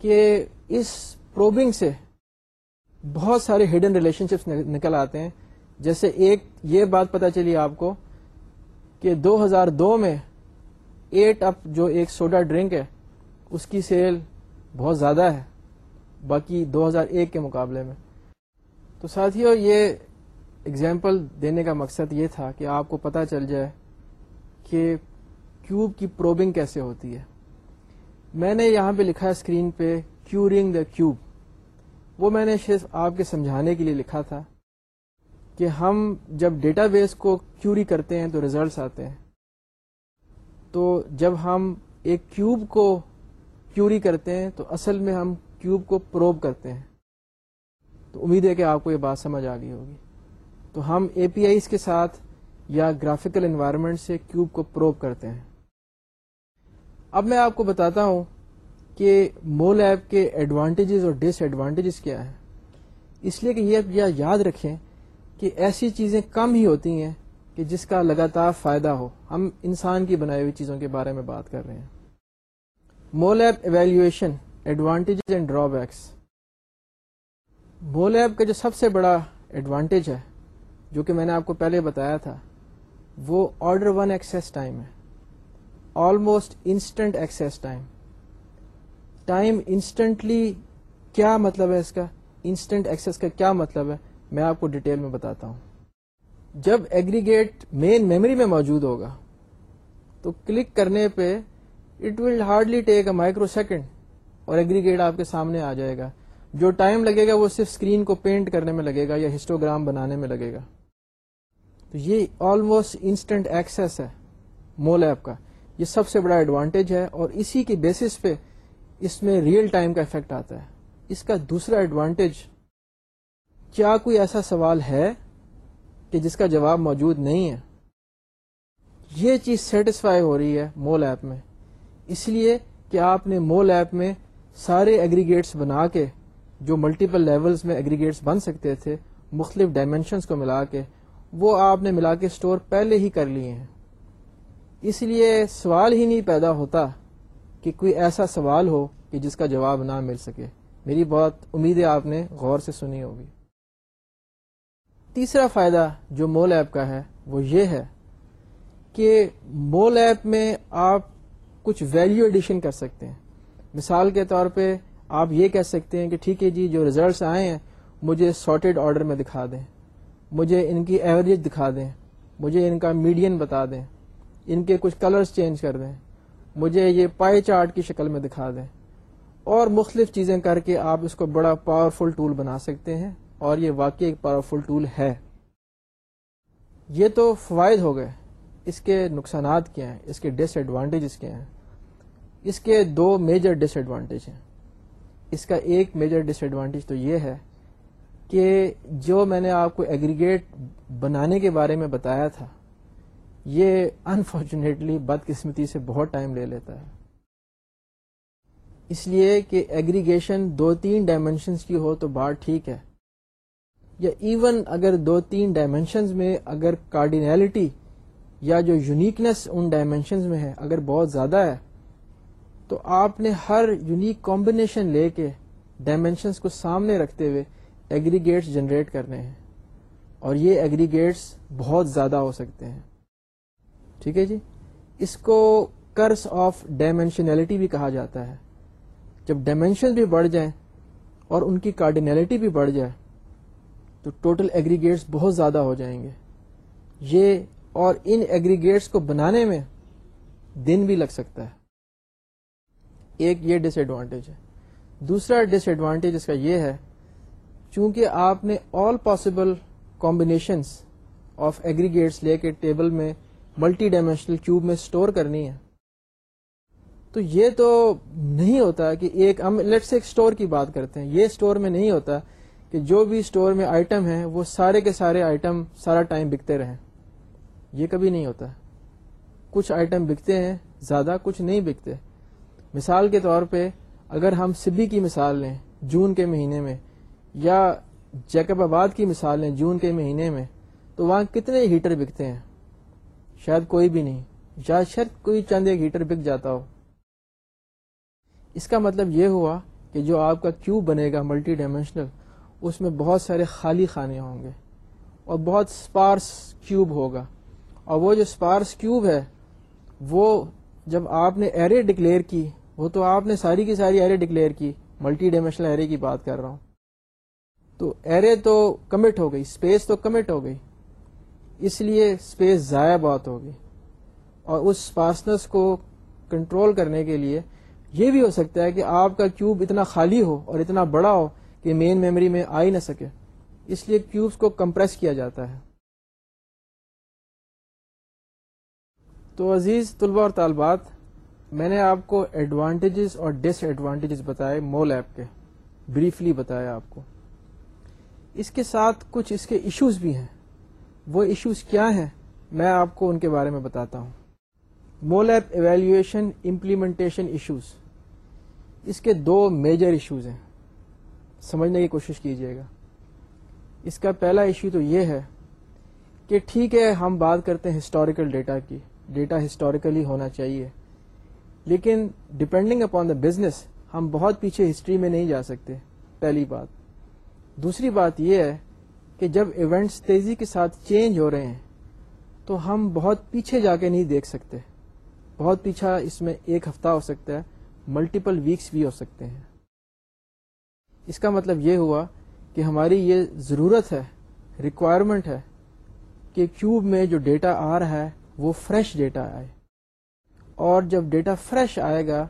A: کہ اس پروبنگ سے بہت سارے ہڈن ریلیشن شپس نکل آتے ہیں۔ جیسے ایک یہ بات پتا چلی آپ کو کہ دو ہزار دو میں ایٹ اپ جو ایک سوڈا ڈرنک ہے، اس کی سیل بہت زیادہ ہے، باقی دو ہزار ایک کے مقابلے میں۔ تو ساتھیوں یہ اگزامپل دینے کا مقصد یہ تھا کہ آپ کو پتا چل جائے کہ کیوب کی پروبنگ کیسے ہوتی ہے۔ میں نے یہاں پہ لکھا ہے اسکرین پہ کیورنگ دا کیوب وہ میں نے صرف آپ کے سمجھانے کے لیے لکھا تھا کہ ہم جب ڈیٹا بیس کو کیوری کرتے ہیں تو ریزلٹس آتے ہیں۔ تو جب ہم ایک کیوب کو کیوری کرتے ہیں تو اصل میں ہم کیوب کو پروب کرتے ہیں۔ تو امید ہے کہ آپ کو یہ بات سمجھ آ گئی ہوگی۔ تو ہم اے پی آئیز کے ساتھ یا گرافیکل انوائرمنٹ سے کیوب کو پروب کرتے ہیں۔ اب میں آپ کو بتاتا ہوں کہ مول ایپ کے ایڈوانٹیجز اور ڈس ایڈوانٹیجز کیا ہیں۔ اس لیے کہ یہ یاد رکھیں کہ ایسی چیزیں کم ہی ہوتی ہیں کہ جس کا لگاتار فائدہ ہو۔ ہم انسان کی بنائی ہوئی چیزوں کے بارے میں بات کر رہے ہیں۔ MOLAP evaluation advantages and drawbacks MOLAP کا جو سب سے بڑا ایڈوانٹیج ہے، جو کہ میں نے آپ کو پہلے بتایا تھا، وہ آرڈر ون ایکسیس ٹائم ہے۔ Almost instant access time time instantly کیا مطلب ہے اس کا؟ انسٹنٹ ایکسیس کا کیا مطلب ہے؟ میں آپ کو ڈیٹیل میں بتاتا ہوں۔ جب ایگریگیٹ مین میموری میں موجود ہوگا، تو کلک کرنے پہ it will hardly take a microsecond اور ایگریگیٹ آپ کے سامنے آ جائے گا۔ جو ٹائم لگے گا وہ صرف اسکرین کو پینٹ کرنے میں لگے گا یا ہسٹوگرام بنانے میں لگے گا۔ تو یہ آلموسٹ انسٹنٹ ایکسیس ہے مول ایپ کا۔ یہ سب سے بڑا ایڈوانٹیج ہے اور اسی کی بیسس پہ اس میں ریئل ٹائم کا افیکٹ آتا ہے۔ اس کا دوسرا ایڈوانٹیج کیا کوئی ایسا سوال ہے کہ جس کا جواب موجود نہیں ہے؟ یہ چیز سیٹسفائی ہو رہی ہے مول ایپ میں۔ اس لیے کہ آپ نے مول ایپ میں سارے ایگریگیٹس بنا کے جو ملٹیپل لیولز میں ایگریگیٹس بن سکتے تھے، مختلف ڈائمینشنس کو ملا کے، وہ آپ نے ملا کے اسٹور پہلے ہی کر لیے ہیں۔ اس لیے سوال ہی نہیں پیدا ہوتا کہ کوئی ایسا سوال ہو کہ جس کا جواب نہ مل سکے۔ میری بہت امید ہے آپ نے غور سے سنی ہوگی۔ تیسرا فائدہ جو مول ایپ کا ہے وہ یہ ہے کہ مول ایپ میں آپ کچھ ویلیو ایڈیشن کر سکتے ہیں۔ مثال کے طور پہ آپ یہ کہہ سکتے ہیں کہ ٹھیک ہے جی جو ریزلٹس آئے ہیں، مجھے سارٹیڈ آرڈر میں دکھا دیں۔ مجھے ان کی ایوریج دکھا دیں۔ مجھے ان کا میڈین بتا دیں۔ ان کے کچھ کلرز چینج کر دیں۔ مجھے یہ پائی چارٹ کی شکل میں دکھا دیں۔ اور مختلف چیزیں کر کے آپ اس کو بڑا پاورفل ٹول بنا سکتے ہیں۔ اور یہ واقعی ایک پاورفل ٹول ہے۔ یہ تو فوائد ہو گئے۔ اس کے نقصانات کیا ہیں؟ اس کے ڈس ایڈوانٹیجز کیا ہیں؟ اس کے دو میجر ڈس ایڈوانٹیج ہیں۔ اس کا ایک میجر ڈس ایڈوانٹیج تو یہ ہے کہ جو میں نے آپ کو ایگریگیٹ بنانے کے بارے میں بتایا تھا، یہ انفارچونیٹلی بدقسمتی سے بہت ٹائم لے لیتا ہے۔ اس لیے کہ ایگریگیشن دو تین ڈائمینشنس کی ہو تو بات ٹھیک ہے۔ یا ایون اگر دو تین ڈائمینشنز میں اگر کارڈینیلٹی یا جو یونیکنیس ان ڈائمینشنز میں ہے، اگر بہت زیادہ ہے تو آپ نے ہر یونیک کمبینیشن لے کے ڈائمینشنس کو سامنے رکھتے ہوئے ایگریگیٹس جنریٹ کرنے ہیں۔ اور یہ ایگریگیٹس بہت زیادہ ہو سکتے ہیں۔ ٹھیک ہے جی؟ اس کو کرس آف ڈائمینشنلٹی بھی کہا جاتا ہے۔ جب ڈائمینشن بھی بڑھ جائیں اور ان کی کارڈینلٹی بھی بڑھ جائے، تو ٹوٹل ایگریگیٹس بہت زیادہ ہو جائیں گے۔ یہ اور ان ایگریگیٹس کو بنانے میں دن بھی لگ سکتا ہے۔ ایک یہ ڈس ایڈوانٹیج ہے۔ دوسرا ڈس ایڈوانٹیج اس کا یہ ہے، چونکہ آپ نے all possible combinations of aggregates لے کے ٹیبل میں ملٹی ڈائمینشنل کیوب میں اسٹور کرنی ہے۔ تو یہ تو نہیں ہوتا کہ ایک ہم لیٹ سے ایک اسٹور کی بات کرتے ہیں۔ یہ اسٹور میں نہیں ہوتا کہ جو بھی اسٹور میں آئٹم ہیں، وہ سارے کے سارے آئٹم سارا ٹائم بکتے رہیں۔ یہ کبھی نہیں ہوتا۔ کچھ آئٹم بکتے ہیں، زیادہ کچھ نہیں بکتے۔ مثال کے طور پہ اگر ہم سبی کی مثال لیں، جون کے مہینے میں، یا جیکب آباد کی مثال لیں، جون کے مہینے میں، تو وہاں کتنے ہیٹر بکتے ہیں؟ شاید کوئی بھی نہیں، یا شاید کوئی چند ایک ہیٹر بک جاتا ہو۔ اس کا مطلب یہ ہوا کہ جو آپ کا کیوب بنے گا ملٹی ڈائمینشنل، اس میں بہت سارے خالی خانے ہوں گے اور بہت اسپارس کیوب ہوگا۔ اور وہ جو اسپارس کیوب ہے، وہ جب آپ نے ایرے ڈکلیئر کی، وہ تو آپ نے ساری کی ساری ایرے ڈکلیئر کی ملٹی ڈائمینشنل ایرے کی بات کر رہا ہوں۔ تو ایرے تو کمٹ ہو گئی اسپیس تو کمٹ ہو گئی۔ اس لیے اسپیس ضائع بہت ہوگی اور اس اسپارسنس کو کنٹرول کرنے کے لیے یہ بھی ہو سکتا ہے کہ آپ کا کیوب اتنا خالی ہو اور اتنا بڑا ہو کہ مین میموری میں آ ہی نہ سکے۔ اس لیے کیوبس کو کمپریس کیا جاتا ہے۔ تو عزیز طلبہ اور طالبات، میں نے آپ کو ایڈوانٹیجز اور ڈس ایڈوانٹیجز بتائے مول ایپ کے بریفلی بتایا آپ کو۔ اس کے ساتھ کچھ اس کے ایشوز بھی ہیں۔ وہ ایشوز کیا ہیں؟ میں آپ کو ان کے بارے میں بتاتا ہوں۔ MOLAP evaluation implementation issues اس کے دو میجر ایشوز ہیں۔ سمجھنے کی کوشش کیجیے گا۔ اس کا پہلا ایشو تو یہ ہے کہ ٹھیک ہے، ہم بات کرتے ہیں ہسٹوریکل ڈیٹا کی۔ ڈیٹا ہسٹوریکلی ہونا چاہیے۔ لیکن ڈپینڈنگ اپان دا بزنس ہم بہت پیچھے ہسٹری میں نہیں جا سکتے، پہلی بات۔ دوسری بات یہ ہے کہ جب ایونٹس تیزی کے ساتھ چینج ہو رہے ہیں، تو ہم بہت پیچھے جا کے نہیں دیکھ سکتے۔ بہت پیچھا اس میں ایک ہفتہ ہو سکتا ہے ملٹیپل ویکس بھی ہو سکتے ہیں۔ اس کا مطلب یہ ہوا کہ ہماری یہ ضرورت ہے ریکوائرمنٹ ہے کہ کیوب میں جو ڈیٹا آ رہا ہے وہ فریش ڈیٹا آئے۔ اور جب ڈیٹا فریش آئے گا،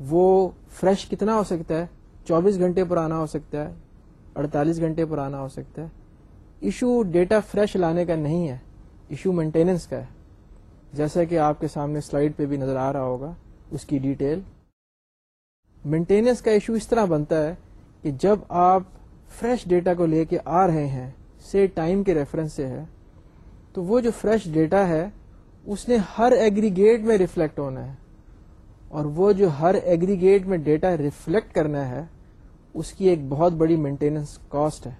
A: وہ فریش کتنا ہو سکتا ہے؟ چوبیس گھنٹے پر آنا ہو سکتا ہے، اڑتالیس گھنٹے پر آنا ہو سکتا ہے۔ ایشو ڈیٹا فریش لانے کا نہیں ہے ایشو مینٹیننس کا ہے۔ جیسا کہ آپ کے سامنے سلائڈ پہ بھی نظر آ رہا ہوگا، اس کی ڈیٹیل مینٹیننس کا ایشو اس طرح بنتا ہے کہ جب آپ فریش ڈیٹا کو لے کے آ رہے ہیں سے ٹائم کے ریفرنس سے ہے، تو وہ جو فریش ڈیٹا ہے اس نے ہر ایگریگیٹ میں ریفلیکٹ ہونا ہے اور وہ جو ہر ایگریگیٹ میں ڈیٹا ریفلیکٹ کرنا ہے، اس کی ایک بہت بڑی مینٹیننس کاسٹ ہے،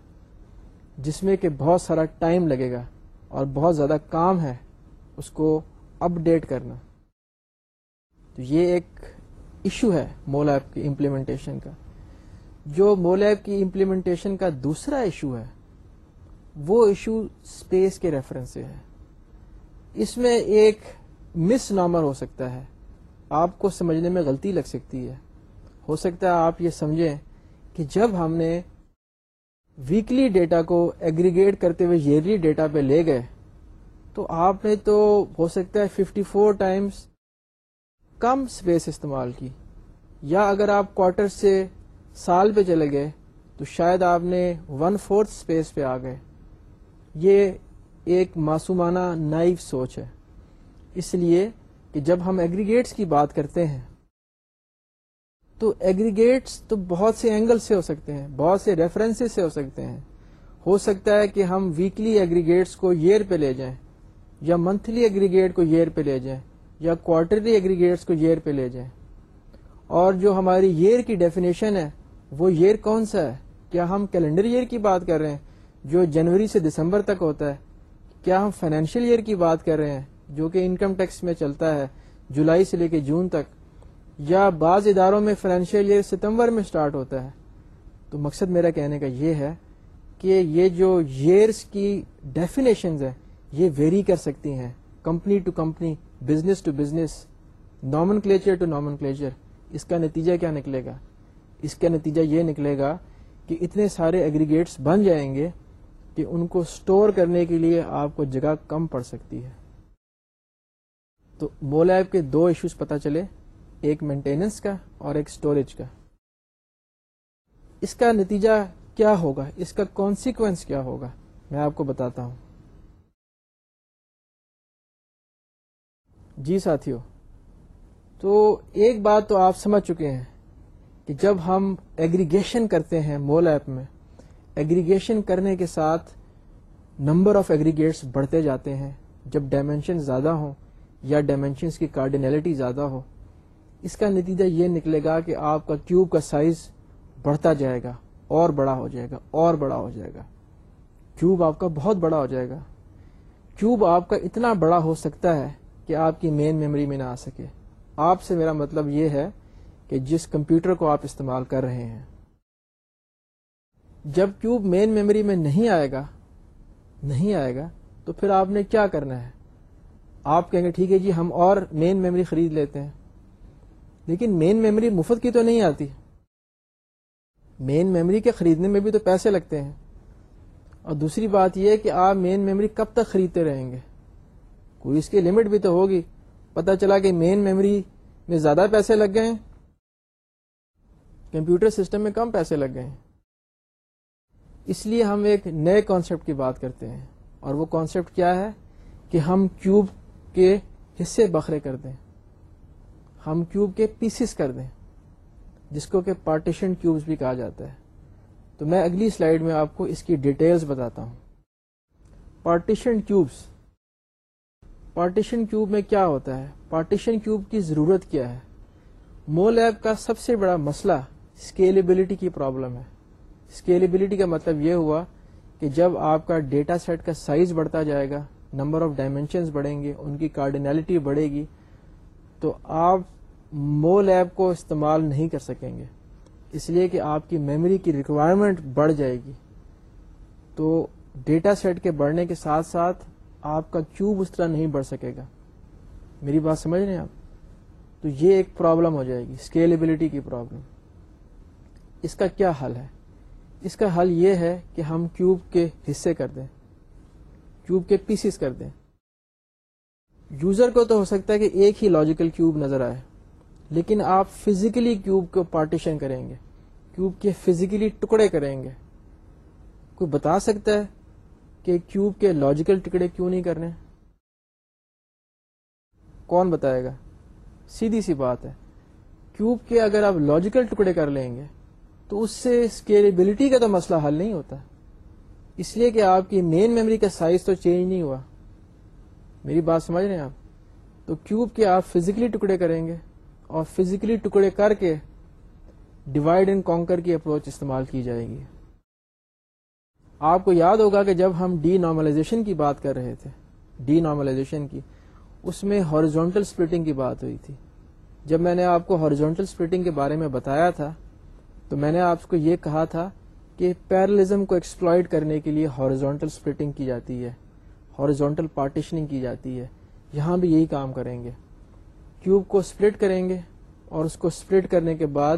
A: جس میں کہ بہت سارا ٹائم لگے گا اور بہت زیادہ کام ہے اس کو اپ ڈیٹ کرنا۔ تو یہ ایک ایشو ہے مول ایپ کی امپلیمنٹیشن کا۔ جو مول ایپ کی امپلیمنٹیشن کا دوسرا ایشو ہے، وہ ایشو اسپیس کے ریفرنس سے ہے۔ اس میں ایک مس نامر ہو سکتا ہے۔ آپ کو سمجھنے میں غلطی لگ سکتی ہے۔ ہو سکتا ہے آپ یہ سمجھیں کہ جب ہم نے ویکلی ڈیٹا کو ایگریگیٹ کرتے ہوئے ایئرلی ڈیٹا پہ لے گئے، تو آپ نے تو ہو سکتا ہے ففٹی فور ٹائمس کم اسپیس استعمال کی۔ یا اگر آپ کوارٹر سے سال پہ چلے گئے، تو شاید آپ نے ون فورتھ اسپیس پہ آ گئے۔ یہ ایک معصومانہ نائف سوچ ہے۔ اس لیے کہ جب ہم ایگریگیٹس کی بات کرتے ہیں، تو ایگریگیٹس تو بہت سے اینگل سے ہو سکتے ہیں، بہت سے ریفرنس سے ہو سکتے ہیں۔ ہو سکتا ہے کہ ہم ویکلی ایگریگیٹس کو ایئر پہ لے جائیں، یا منتھلی ایگریگیٹ کو ایئر پہ لے جائیں، یا کوارٹرلی ایگریگیٹس کو ایئر پہ لے جائیں۔ اور جو ہماری ایئر کی ڈیفینیشن ہے، وہ ایئر کون سا ہے؟ کیا ہم کیلنڈر ایئر کی بات کر رہے ہیں، جو جنوری سے دسمبر تک ہوتا ہے؟ کیا ہم فائنینشیل ایئر کی بات کر رہے ہیں جو کہ انکم ٹیکس میں چلتا ہے، جولائی سے لے کے جون تک، یا بعض اداروں میں فائنینشیل ایئر ستمبر میں سٹارٹ ہوتا ہے؟ تو مقصد میرا کہنے کا یہ ہے کہ یہ جو ایئرس کی ڈیفینیشنز ہیں، یہ ویری کر سکتی ہیں company to company business to business nomenclature to نامن کلیچر اس کا نتیجہ کیا نکلے گا؟ اس کا نتیجہ یہ نکلے گا کہ اتنے سارے ایگریگیٹس بن جائیں گے کہ ان کو سٹور کرنے کے لیے آپ کو جگہ کم پڑ سکتی ہے۔ تو مول ایپ کے دو ایشوز پتا چلے، ایک مینٹیننس کا اور ایک سٹوریج کا۔ اس کا نتیجہ کیا ہوگا؟ اس کا کانسیکوینس کیا ہوگا؟ میں آپ کو بتاتا ہوں۔ جی ساتھیوں تو ایک بات تو آپ سمجھ چکے ہیں کہ جب ہم ایگریگیشن کرتے ہیں مول ایپ میں ایگریگیشن کرنے کے ساتھ نمبر آف ایگریگیٹس بڑھتے جاتے ہیں۔ جب ڈائمینشن زیادہ ہوں یا ڈائمینشنس کی کارڈینلٹی زیادہ ہو، اس کا نتیجہ یہ نکلے گا کہ آپ کا کیوب کا سائز بڑھتا جائے گا، اور بڑا ہو جائے گا، اور بڑا ہو جائے گا۔ کیوب آپ کا بہت بڑا ہو جائے گا۔ کیوب آپ کا اتنا بڑا ہو سکتا ہے کہ آپ کی مین میموری میں نہ آ سکے۔ آپ سے میرا مطلب یہ ہے کہ جس کمپیوٹر کو آپ استعمال کر رہے ہیں جب کیوب مین میموری میں نہیں آئے گا، نہیں آئے گا، تو پھر آپ نے کیا کرنا ہے؟ آپ کہیں گے، ٹھیک ہے جی ہم اور مین میموری خرید لیتے ہیں۔ لیکن مین میموری مفت کی تو نہیں آتی۔ مین میموری کے خریدنے میں بھی تو پیسے لگتے ہیں۔ اور دوسری بات یہ کہ آپ مین میموری کب تک خریدتے رہیں گے؟ کوئی اس کی لمٹ بھی تو ہوگی۔ پتا چلا کہ مین میموری میں زیادہ پیسے لگ گئے ہیں۔ کمپیوٹر سسٹم میں کم پیسے لگ گئے ہیں۔ اس لیے ہم ایک نئے کانسیپٹ کی بات کرتے ہیں۔ اور وہ کانسیپٹ کیا ہے کہ ہم کیوب کے حصے بکھرے کر دیں۔ ہم کیوب کے پیسز کر دیں، جس کو کہ پارٹیشن کیوبز بھی کہا جاتا ہے۔ تو میں اگلی سلائیڈ میں آپ کو اس کی ڈیٹیلز بتاتا ہوں۔ پارٹیشن کیوبز پارٹیشن کیوب میں کیا ہوتا ہے؟ پارٹیشن کیوب کی ضرورت کیا ہے؟ مول ایپ کا سب سے بڑا مسئلہ اسکیلیبلٹی کی پرابلم ہے۔ اسکیلیبلٹی کا مطلب یہ ہوا کہ جب آپ کا ڈیٹا سیٹ کا سائز بڑھتا جائے گا نمبر آف ڈائمینشنز بڑھیں گے، ان کی کارڈینلٹی بڑھے گی، تو آپ مول ایپ کو استعمال نہیں کر سکیں گے. اس لیے کہ آپ کی میموری کی ریکوائرمنٹ بڑھ جائے گی. تو ڈیٹا سیٹ کے بڑھنے کے ساتھ ساتھ آپ کا کیوب اس طرح نہیں بڑھ سکے گا. میری بات سمجھ رہے ہیں آپ؟ تو یہ ایک پرابلم ہو جائے گی. اسکیلیبلٹی کی پرابلم اس کا کیا حل ہے؟ اس کا حل یہ ہے کہ ہم کیوب کے حصے کر دیں، کیوب کے پیسز کر دیں۔ یوزر کو تو ہو سکتا ہے کہ ایک ہی لاجیکل کیوب نظر آئے، لیکن آپ فزیکلی کیوب کو پارٹیشن کریں گے کیوب کے فزیکلی ٹکڑے کریں گے۔ کوئی بتا سکتا ہے کہ کیوب کے لاجیکل ٹکڑے کیوں نہیں کرنے؟ کون بتائے گا؟ سیدھی سی بات ہے کیوب کے اگر آپ لاجیکل ٹکڑے کر لیں گے تو اس سے اسکیلیبلٹی کا تو مسئلہ حل نہیں ہوتا۔ اس لیے کہ آپ کی مین میموری کا سائز تو چینج نہیں ہوا۔ میری بات سمجھ رہے ہیں آپ؟ تو کیوب کے آپ فزیکلی ٹکڑے کریں گے اور فزیکلی ٹکڑے کر کے ڈیوائڈ اینڈ کانکر کی اپروچ استعمال کی جائے گی۔ آپ کو یاد ہوگا کہ جب ہم ڈی نارملائزیشن کی بات کر رہے تھے ڈی نارملائزیشن کی، اس میں ہارزونٹل سپلٹنگ کی بات ہوئی تھی۔ جب میں نے آپ کو ہارزونٹل سپلٹنگ کے بارے میں بتایا تھا تو میں نے آپ کو یہ کہا تھا کہ پیرلزم کو ایکسپلائڈ کرنے کے لیے ہارزونٹل سپلٹنگ کی جاتی ہے ہارزونٹل پارٹیشننگ کی جاتی ہے۔ یہاں بھی یہی کام کریں گے۔ کیوب کو سپلٹ کریں گے اور اس کو سپلٹ کرنے کے بعد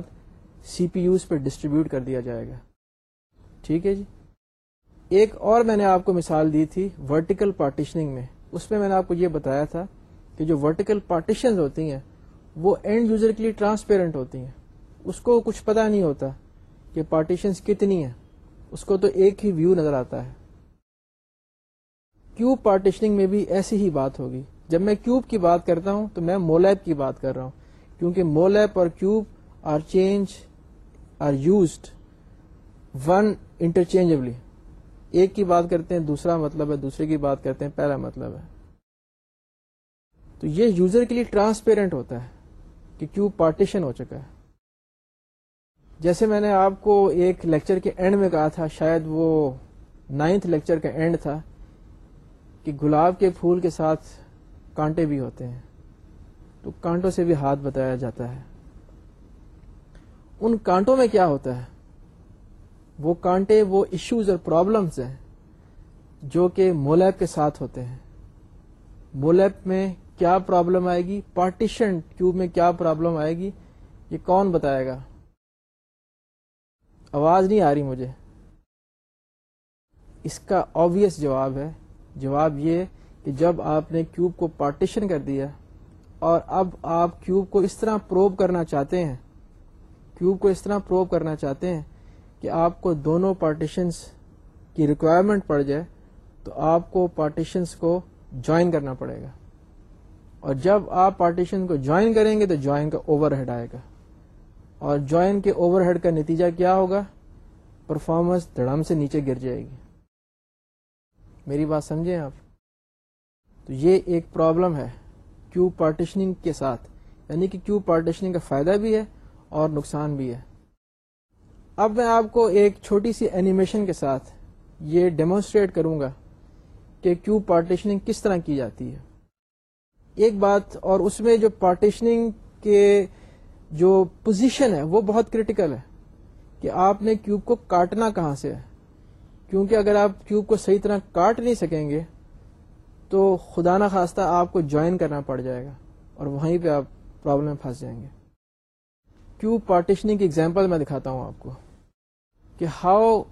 A: سی پی یوز پہ ڈسٹریبیوٹ کر دیا جائے گا۔ ٹھیک ہے جی؟ ایک اور میں نے آپ کو مثال دی تھی ورٹیکل پارٹیشننگ میں۔ اس میں میں نے آپ کو یہ بتایا تھا کہ جو ورٹیکل پارٹیشن ہوتی ہیں، وہ اینڈ یوزر کے لیے ٹرانسپیرنٹ ہوتی ہیں۔ اس کو کچھ پتا نہیں ہوتا کہ پارٹیشنس کتنی ہیں۔ اس کو تو ایک ہی ویو نظر آتا ہے۔ کیوب پارٹیشننگ میں بھی ایسی ہی بات ہوگی۔ جب میں کیوب کی بات کرتا ہوں تو میں مولیب کی بات کر رہا ہوں۔ کیونکہ مولیب اور cube are change are used one interchangeably ایک کی بات کرتے ہیں، دوسرا مطلب ہے، دوسرے کی بات کرتے ہیں، پہلا مطلب ہے۔ تو یہ یوزر کے لیے ٹرانسپیرنٹ ہوتا ہے کہ کیوب پارٹیشن ہو چکا ہے۔ جیسے میں نے آپ کو ایک لیکچر کے اینڈ میں کہا تھا، شاید وہ نائنتھ لیکچر کا اینڈ تھا کہ گلاب کے پھول کے ساتھ کانٹے بھی ہوتے ہیں۔ تو کانٹوں سے بھی ہاتھ بتایا جاتا ہے۔ ان کانٹوں میں کیا ہوتا ہے؟ وہ کانٹے، وہ ایشوز اور پرابلمس ہیں جو کہ مولیب کے ساتھ ہوتے ہیں۔ مولیب میں کیا پرابلم آئے گی؟ پارٹیشن کیوب میں کیا پرابلم آئے گی؟ یہ کون بتائے گا؟ آواز نہیں آ رہی مجھے۔ اس کا آبیس جواب ہے۔ جواب یہ کہ جب آپ نے کیوب کو پارٹیشن کر دیا اور اب آپ کیوب کو اس طرح پروب کرنا چاہتے ہیں۔ کیوب کو اس طرح پروب کرنا چاہتے ہیں کہ آپ کو دونوں پارٹیشنس کی ریکوائرمنٹ پڑ جائے تو آپ کو پارٹیشنس کو جوائن کرنا پڑے گا۔ اور جب آپ پارٹیشن کو جوائن کریں گے تو جوائن کا اوور ہیڈ آئے گا۔ اور جوائن کے اوور ہیڈ کا نتیجہ کیا ہوگا؟ پرفارمنس دڑم سے نیچے گر جائے گی۔ میری بات سمجھیں آپ؟ تو یہ ایک پرابلم ہے کیو پارٹیشننگ کے ساتھ۔ یعنی کہ کیو پارٹیشننگ کا فائدہ بھی ہے اور نقصان بھی ہے۔ اب میں آپ کو ایک چھوٹی سی اینیمیشن کے ساتھ یہ ڈیمونسٹریٹ کروں گا کہ کیو پارٹیشننگ کس طرح کی جاتی ہے۔ ایک بات اور اس میں جو پارٹیشننگ کے جو پوزیشن ہے، وہ بہت کریٹیکل ہے کہ آپ نے کیوب کو کاٹنا کہاں سے ہے۔ کیونکہ اگر آپ کیوب کو صحیح طرح کاٹ نہیں سکیں گے، تو خدا نہ خواستہ آپ کو جوائن کرنا پڑ جائے گا اور وہیں پہ آپ پرابلم پھنس جائیں گے۔ کیوب پارٹیشننگ کی ایگزامپل میں دکھاتا ہوں آپ کو کہ how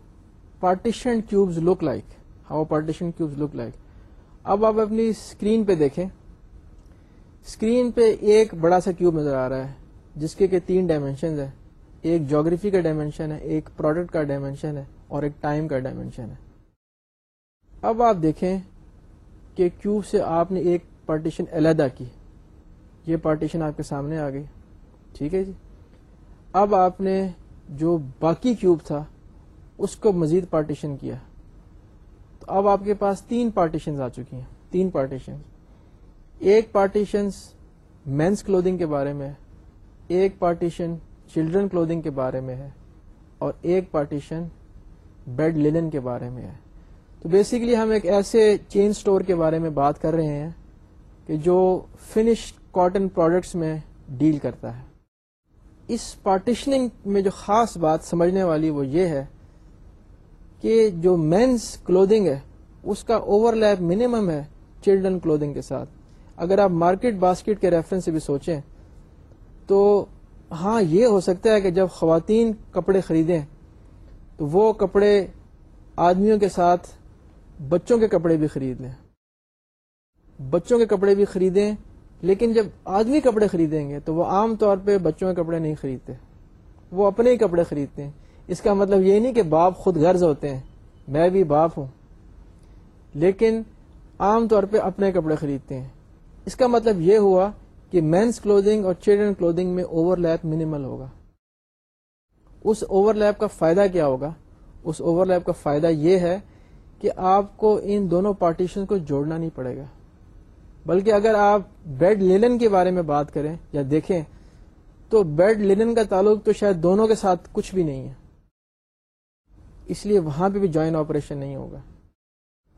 A: partition cubes look like how partition cubes look like اب آپ اپنی اسکرین پہ دیکھیں۔ اسکرین پہ ایک بڑا سا کیوب نظر آ رہا ہے۔ جس کے کہ تین ڈائمینشن ہے ایک جاگرفی کا ڈائمینشن ہے، ایک پروڈکٹ کا ڈائمینشن ہے اور ایک ٹائم کا ڈائمینشن ہے۔ اب آپ دیکھیں کہ کیوب سے آپ نے ایک پارٹیشن علیحدہ کی۔ یہ پارٹیشن آپ کے سامنے آ گئی۔ ٹھیک ہے جی؟ اب آپ نے جو باقی کیوب تھا، اس کو مزید پارٹیشن کیا۔ تو اب آپ کے پاس تین پارٹیشن آ چکی ہیں۔ تین پارٹیشن ایک پارٹیشن مینس کلودنگ کے بارے میں ایک پارٹیشن چلڈرن کلودنگ کے بارے میں ہے اور ایک پارٹیشن بیڈ لینن کے بارے میں ہے۔ تو بیسیکلی ہم ایک ایسے چین سٹور کے بارے میں بات کر رہے ہیں کہ جو فنش کاٹن پروڈکٹس میں ڈیل کرتا ہے۔ اس پارٹیشننگ میں جو خاص بات سمجھنے والی وہ یہ ہے کہ جو مینس کلودنگ ہے، اس کا اوور لیپ منیمم ہے چلڈرن کلودنگ کے ساتھ۔ اگر آپ مارکیٹ باسکٹ کے ریفرنس سے بھی سوچیں تو ہاں یہ ہو سکتا ہے کہ جب خواتین کپڑے خریدیں، تو وہ کپڑے آدمیوں کے ساتھ بچوں کے کپڑے بھی خرید لیں۔ بچوں کے کپڑے بھی خریدیں، لیکن جب آدمی کپڑے خریدیں گے، تو وہ عام طور پہ بچوں کے کپڑے نہیں خریدتے۔ وہ اپنے ہی کپڑے خریدتے ہیں۔ اس کا مطلب یہ نہیں کہ باپ خود غرض ہوتے ہیں، میں بھی باپ ہوں۔ لیکن عام طور پہ اپنے کپڑے خریدتے ہیں۔ اس کا مطلب یہ ہوا کہ مینس کلوزنگ اور چلڈرن کلوزنگ میں اوور لیپ منیمل ہوگا۔ اس اوور لیپ کا فائدہ کیا ہوگا؟ اس اوور لیپ کا فائدہ یہ ہے کہ آپ کو ان دونوں پارٹیشن کو جوڑنا نہیں پڑے گا۔ بلکہ اگر آپ بیڈ لینن کے بارے میں بات کریں یا دیکھیں، تو بیڈ لینن کا تعلق تو شاید دونوں کے ساتھ کچھ بھی نہیں ہے۔ اس لیے وہاں پہ بھی جوائن آپریشن نہیں ہوگا۔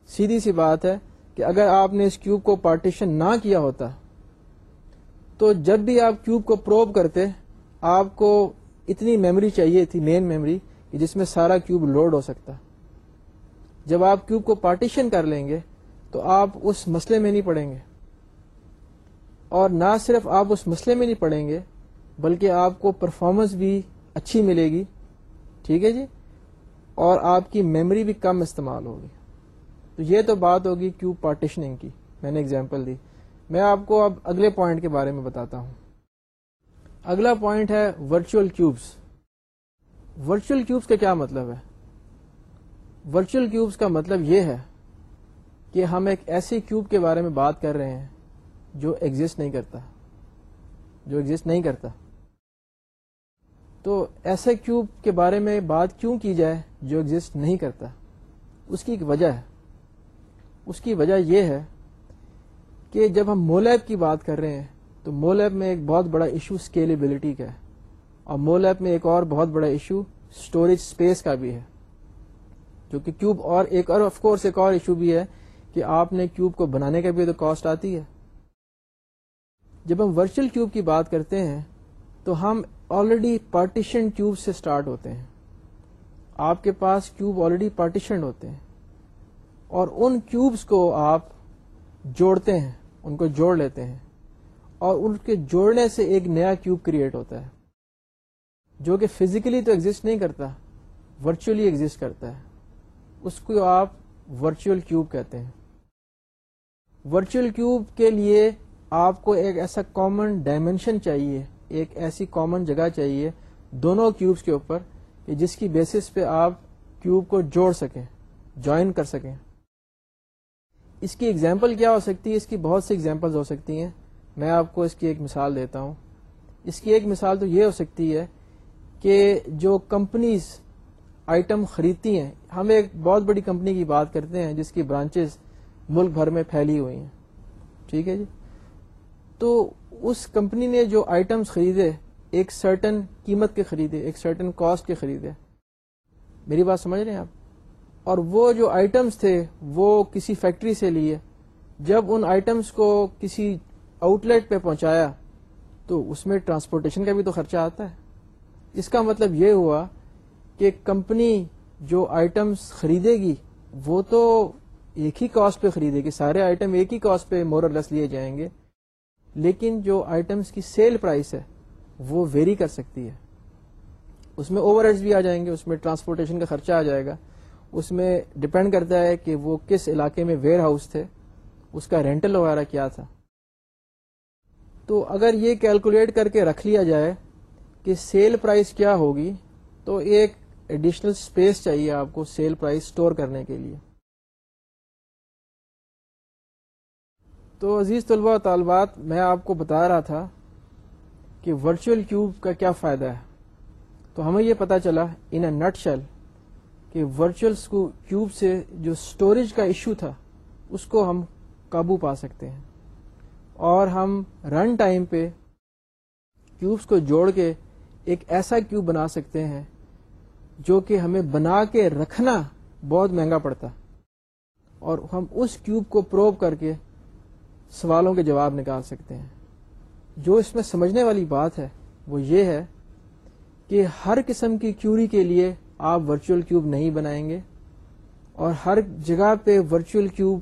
A: سیدھی سی بات ہے کہ اگر آپ نے اس کیوب کو پارٹیشن نہ کیا ہوتا تو جب بھی آپ کیوب کو پروب کرتے، آپ کو اتنی میموری چاہیے تھی مین میموری جس میں سارا کیوب لوڈ ہو سکتا۔ جب آپ کیوب کو پارٹیشن کر لیں گے، تو آپ اس مسئلے میں نہیں پڑیں گے۔ اور نہ صرف آپ اس مسئلے میں نہیں پڑیں گے، بلکہ آپ کو پرفارمنس بھی اچھی ملے گی۔ ٹھیک ہے جی؟ اور آپ کی میموری بھی کم استعمال ہوگی۔ تو یہ تو بات ہوگی کیوب پارٹیشننگ کی۔ میں نے اگزامپل دی۔ میں آپ کو اب اگلے پوائنٹ کے بارے میں بتاتا ہوں۔ اگلا پوائنٹ ہے ورچوئل کیوبس ورچوئل کیوبس کا کیا مطلب ہے؟ ورچوئل کیوبس کا مطلب یہ ہے کہ ہم ایک ایسے کیوب کے بارے میں بات کر رہے ہیں جو ایگزٹ نہیں کرتا۔ جو ایگزٹ نہیں کرتا۔ تو ایسے کیوب کے بارے میں بات کیوں کی جائے جو ایگزٹ نہیں کرتا؟ اس کی ایک وجہ ہے۔ اس کی وجہ یہ ہے کہ جب ہم مولیب کی بات کر رہے ہیں، تو مولیب میں ایک بہت بڑا ایشو اسکیلیبلٹی کا ہے۔ اور مولیب میں ایک اور بہت بڑا ایشو اسٹوریج اسپیس کا بھی ہے۔ جو کہ کیوب اور ایک اور آف کورس ایک اور ایشو بھی ہے کہ آپ نے کیوب کو بنانے کا بھی تو کاسٹ آتی ہے۔ جب ہم ورچوئل کیوب کی بات کرتے ہیں، تو ہم آلریڈی پارٹیشن کیوب سے اسٹارٹ ہوتے ہیں۔ آپ کے پاس کیوب آلریڈی پارٹیشن ہوتے ہیں۔ اور ان کیوبس کو آپ جوڑتے ہیں۔ ان کو جوڑ لیتے ہیں اور ان کے جوڑنے سے ایک نیا کیوب کریٹ ہوتا ہے جو کہ فزیکلی تو ایگزٹ نہیں کرتا، ورچولی ایگزٹ کرتا ہے۔ اس کو آپ ورچوئل کیوب کہتے ہیں۔ ورچوئل کیوب کے لیے آپ کو ایک ایسا کامن ڈائمینشن چاہیے، ایک ایسی کامن جگہ چاہیے دونوں کیوبس کے اوپر کہ جس کی بیسس پہ آپ کیوب کو جوڑ سکیں جوائن کر سکیں۔ اس کی ایگزامپل کیا ہو سکتی ہے؟ اس کی بہت سی ایگزامپلز ہو سکتی ہیں۔ میں آپ کو اس کی ایک مثال دیتا ہوں۔ اس کی ایک مثال تو یہ ہو سکتی ہے کہ جو کمپنیز آئٹم خریدتی ہیں، ہم ایک بہت بڑی کمپنی کی بات کرتے ہیں جس کی برانچز ملک بھر میں پھیلی ہوئی ہیں۔ ٹھیک ہے جی؟ تو اس کمپنی نے جو آئٹمس خریدے، ایک سرٹن قیمت کے خریدے، ایک سرٹن کاسٹ کے خریدے۔ میری بات سمجھ رہے ہیں آپ؟ اور وہ جو آئٹمس تھے وہ کسی فیکٹری سے لیے۔ جب ان آئٹمس کو کسی آؤٹ لیٹ پہ پہنچایا، تو اس میں ٹرانسپورٹیشن کا بھی تو خرچہ آتا ہے۔ اس کا مطلب یہ ہوا کہ کمپنی جو آئٹمس خریدے گی، وہ تو ایک ہی کاسٹ پہ خریدے گی، سارے آئٹم ایک ہی کاسٹ پہ مورلس لیے جائیں گے۔ لیکن جو آئٹمس کی سیل پرائس ہے، وہ ویری کر سکتی ہے۔ اس میں اوور بھی آ جائیں گے، اس میں ٹرانسپورٹیشن کا خرچہ آ جائے گا۔ اس میں ڈپینڈ کرتا ہے کہ وہ کس علاقے میں ویئر ہاؤس تھے، اس کا رینٹل وغیرہ کیا تھا۔ تو اگر یہ کیلکولیٹ کر کے رکھ لیا جائے کہ سیل پرائس کیا ہوگی، تو ایک ایڈیشنل اسپیس چاہیے آپ کو سیل پرائس اسٹور کرنے کے لیے۔ تو عزیز طلبہ و طالبات، میں آپ کو بتا رہا تھا کہ ورچوئل کیوب کا کیا فائدہ ہے۔ تو ہمیں یہ پتا چلا ان اے نٹ شیل کہ ورچوئل کیوب سے جو اسٹوریج کا ایشو تھا، اس کو ہم قابو پا سکتے ہیں۔ اور ہم رن ٹائم پہ کیوبس کو جوڑ کے ایک ایسا کیوب بنا سکتے ہیں جو کہ ہمیں بنا کے رکھنا بہت مہنگا پڑتا۔ اور ہم اس کیوب کو پروو کر کے سوالوں کے جواب نکال سکتے ہیں۔ جو اس میں سمجھنے والی بات ہے، وہ یہ ہے کہ ہر قسم کی کیوری کے لیے آپ ورچوئل کیوب نہیں بنائیں گے اور ہر جگہ پہ ورچوئل کیوب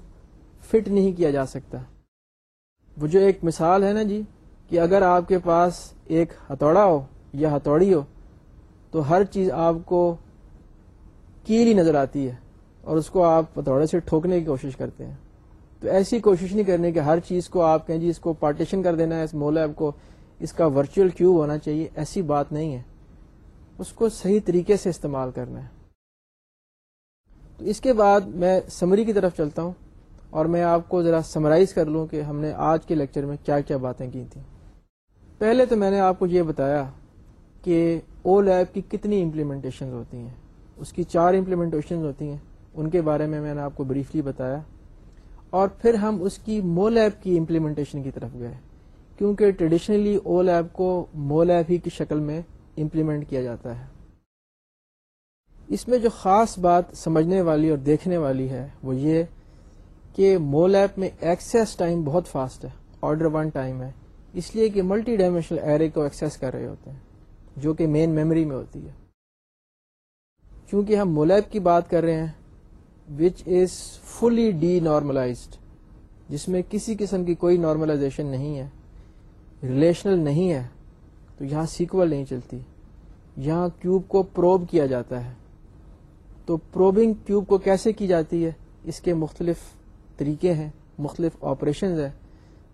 A: فٹ نہیں کیا جا سکتا۔ وہ جو ایک مثال ہے نا جی کہ اگر آپ کے پاس ایک ہتھوڑا ہو یا ہتھوڑی ہو، تو ہر چیز آپ کو کیلی نظر آتی ہے اور اس کو آپ ہتھوڑے سے ٹھوکنے کی کوشش کرتے ہیں۔ تو ایسی کوشش نہیں کرنے کہ ہر چیز کو آپ کہیں جی اس کو پارٹیشن کر دینا ہے، اس مول ایپ کو، اس کا ورچوئل کیو ہونا چاہیے، ایسی بات نہیں ہے۔ اس کو صحیح طریقے سے استعمال کرنا ہے۔ تو اس کے بعد میں سمری کی طرف چلتا ہوں اور میں آپ کو ذرا سمرائز کر لوں کہ ہم نے آج کے لیکچر میں کیا کیا باتیں کی تھیں۔ پہلے تو میں نے آپ کو یہ بتایا کہ او لیب کی کتنی امپلیمنٹیشن ہوتی ہیں۔ اس کی چار امپلیمنٹیشن ہوتی ہیں۔ ان کے بارے میں میں نے آپ کو بریفلی بتایا۔ اور پھر ہم اس کی مو لیب کی امپلیمنٹیشن کی طرف گئے۔ کیونکہ ٹریڈیشنلی او لیب کو مو لیب ہی کی شکل میں امپلیمنٹ کیا جاتا ہے۔ اس میں جو خاص بات سمجھنے والی اور دیکھنے والی ہے وہ یہ کہ مو لیب میں ایکسیس ٹائم بہت فاسٹ ہے آرڈر ون ٹائم ہے۔ اس لیے کہ ملٹی ڈائمینشنل ایرے کو ایکسیس کر رہے ہوتے ہیں، جو کہ مین میموری میں ہوتی ہے۔ چونکہ ہم مولیب کی بات کر رہے ہیں وچ از فلی ڈی نارملائزڈ جس میں کسی قسم کی کوئی نارملائزیشن نہیں ہے ریلیشنل نہیں ہے۔ تو یہاں سیکول نہیں چلتی۔ یہاں کیوب کو پروب کیا جاتا ہے۔ تو پروبنگ کیوب کو کیسے کی جاتی ہے؟ اس کے مختلف طریقے ہیں، مختلف آپریشنز ہیں،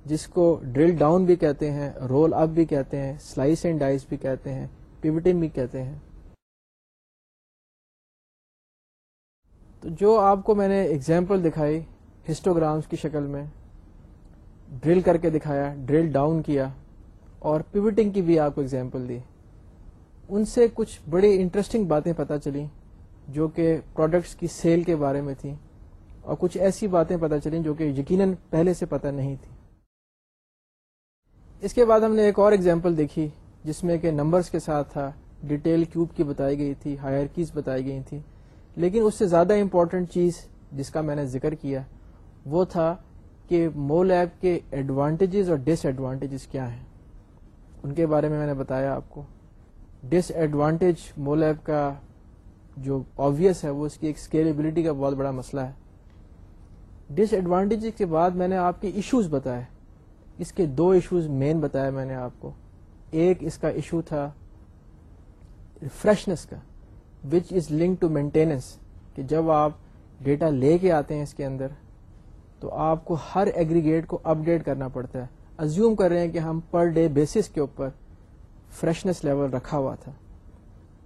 A: جس کو ڈرل ڈاؤن بھی کہتے ہیں رول اپ بھی کہتے ہیں سلائس اینڈ ڈائس بھی کہتے ہیں پیوٹنگ بھی کہتے ہیں۔ تو جو آپ کو میں نے اگزامپل دکھائی ہسٹوگرامس کی شکل میں ڈرل کر کے دکھایا ڈرل ڈاؤن کیا۔ اور پیوٹنگ کی بھی آپ کو اگزامپل دی. ان سے کچھ بڑی انٹرسٹنگ باتیں پتہ چلی جو کہ پروڈکٹس کی سیل کے بارے میں تھیں اور کچھ ایسی باتیں پتہ چلیں جو کہ یقیناً پہلے سے پتہ نہیں تھی۔ اس کے بعد ہم نے ایک اور ایگزامپل دیکھی جس میں کہ نمبرز کے ساتھ تھا ڈیٹیل کیوب کی بتائی گئی تھی ہائر کیز بتائی گئی تھی۔ لیکن اس سے زیادہ امپورٹنٹ چیز جس کا میں نے ذکر کیا وہ تھا کہ مول ایپ کے ایڈوانٹیجز اور ڈس ایڈوانٹیجز کیا ہیں۔ ان کے بارے میں میں نے بتایا آپ کو۔ ڈس ایڈوانٹیج مول ایپ کا جو آبویس ہے وہ اس کی ایک اسکیلیبلٹی کا بہت بڑا مسئلہ ہے۔ ڈس ایڈوانٹیج کے بعد میں نے آپ کے ایشوز بتائے۔ اس کے دو ایشوز مین بتایا میں نے آپ کو۔ ایک اس کا ایشو تھا فریشنس کا which is link to maintenance کہ جب آپ ڈیٹا لے کے آتے ہیں اس کے اندر، تو آپ کو ہر ایگریگیٹ کو اپ ڈیٹ کرنا پڑتا ہے۔ ازیوم کر رہے ہیں کہ ہم پر ڈے بیسس کے اوپر فریشنس لیول رکھا ہوا تھا۔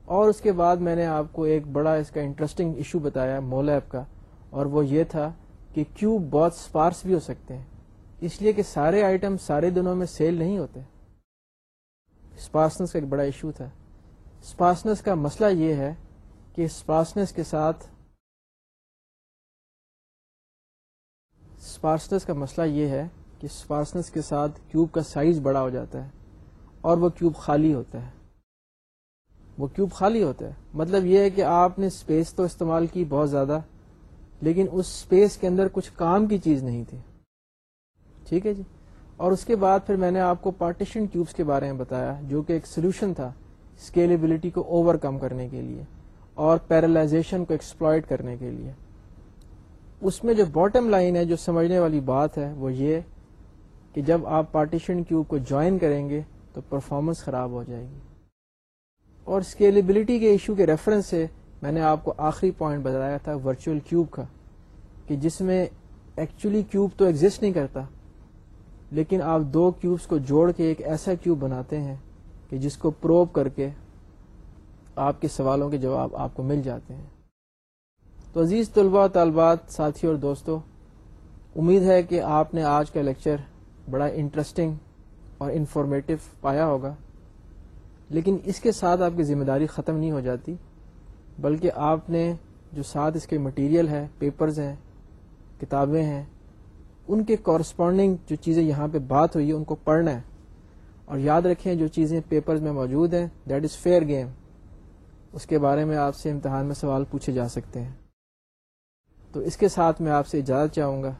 A: اور اس کے بعد میں نے آپ کو ایک بڑا اس کا انٹرسٹنگ ایشو بتایا مول ایپ کا۔ اور وہ یہ تھا کہ کیوب بہت اسپارس بھی ہو سکتے ہیں۔ اس لیے کہ سارے آئٹم سارے دنوں میں سیل نہیں ہوتے۔ اسپارسنس کا ایک بڑا ایشو تھا۔ اسپارسنس کا مسئلہ یہ ہے کہ اسپارسنس کے ساتھ اسپارسنس کا مسئلہ یہ ہے کہ اسپارسنس کے ساتھ کیوب کا سائز بڑا ہو جاتا ہے اور وہ کیوب خالی ہوتا ہے۔ وہ کیوب خالی ہوتا ہے۔ مطلب یہ ہے کہ آپ نے اسپیس تو استعمال کی بہت زیادہ، لیکن اس اسپیس کے اندر کچھ کام کی چیز نہیں تھی۔ ٹھیک ہے جی؟ اور اس کے بعد پھر میں نے آپ کو پارٹیشن ٹیوبس کے بارے میں بتایا، جو کہ ایک سولوشن تھا اسکیلیبلٹی کو اوور کم کرنے کے لیے اور پیرالائزیشن کو ایکسپلائٹ کرنے کے لیے۔ اس میں جو باٹم لائن ہے، جو سمجھنے والی بات ہے، وہ یہ کہ جب آپ پارٹیشن کیوب کو جوائن کریں گے تو پرفارمنس خراب ہو جائے گی۔ اور اسکیلیبلٹی کے ایشو کے ریفرنس سے میں نے آپ کو آخری پوائنٹ بتایا تھا ورچوئل کیوب کا، کہ جس میں ایکچولی کیوب تو ایگزٹ نہیں کرتا، لیکن آپ دو کیوبس کو جوڑ کے ایک ایسا کیوب بناتے ہیں کہ جس کو پروب کر کے آپ کے سوالوں کے جواب آپ کو مل جاتے ہیں۔ تو عزیز طلباء، طالبات، ساتھی اور دوستو، امید ہے کہ آپ نے آج کا لیکچر بڑا انٹرسٹنگ اور انفارمیٹو پایا ہوگا۔ لیکن اس کے ساتھ آپ کی ذمہ داری ختم نہیں ہو جاتی، بلکہ آپ نے جو ساتھ اس کے مٹیریل ہے پیپرز ہیں، کتابیں ہیں، ان کے کورسپونڈنگ جو چیزیں یہاں پہ بات ہوئی ہے ان کو پڑھنا ہے۔ اور یاد رکھیں، جو چیزیں پیپرز میں موجود ہیں دیٹ از فیئر گیم اس کے بارے میں آپ سے امتحان میں سوال پوچھے جا سکتے ہیں۔ تو اس کے ساتھ میں آپ سے اجازت چاہوں گا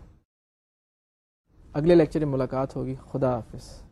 A: اگلے لیکچر میں ملاقات ہوگی. خدا حافظ.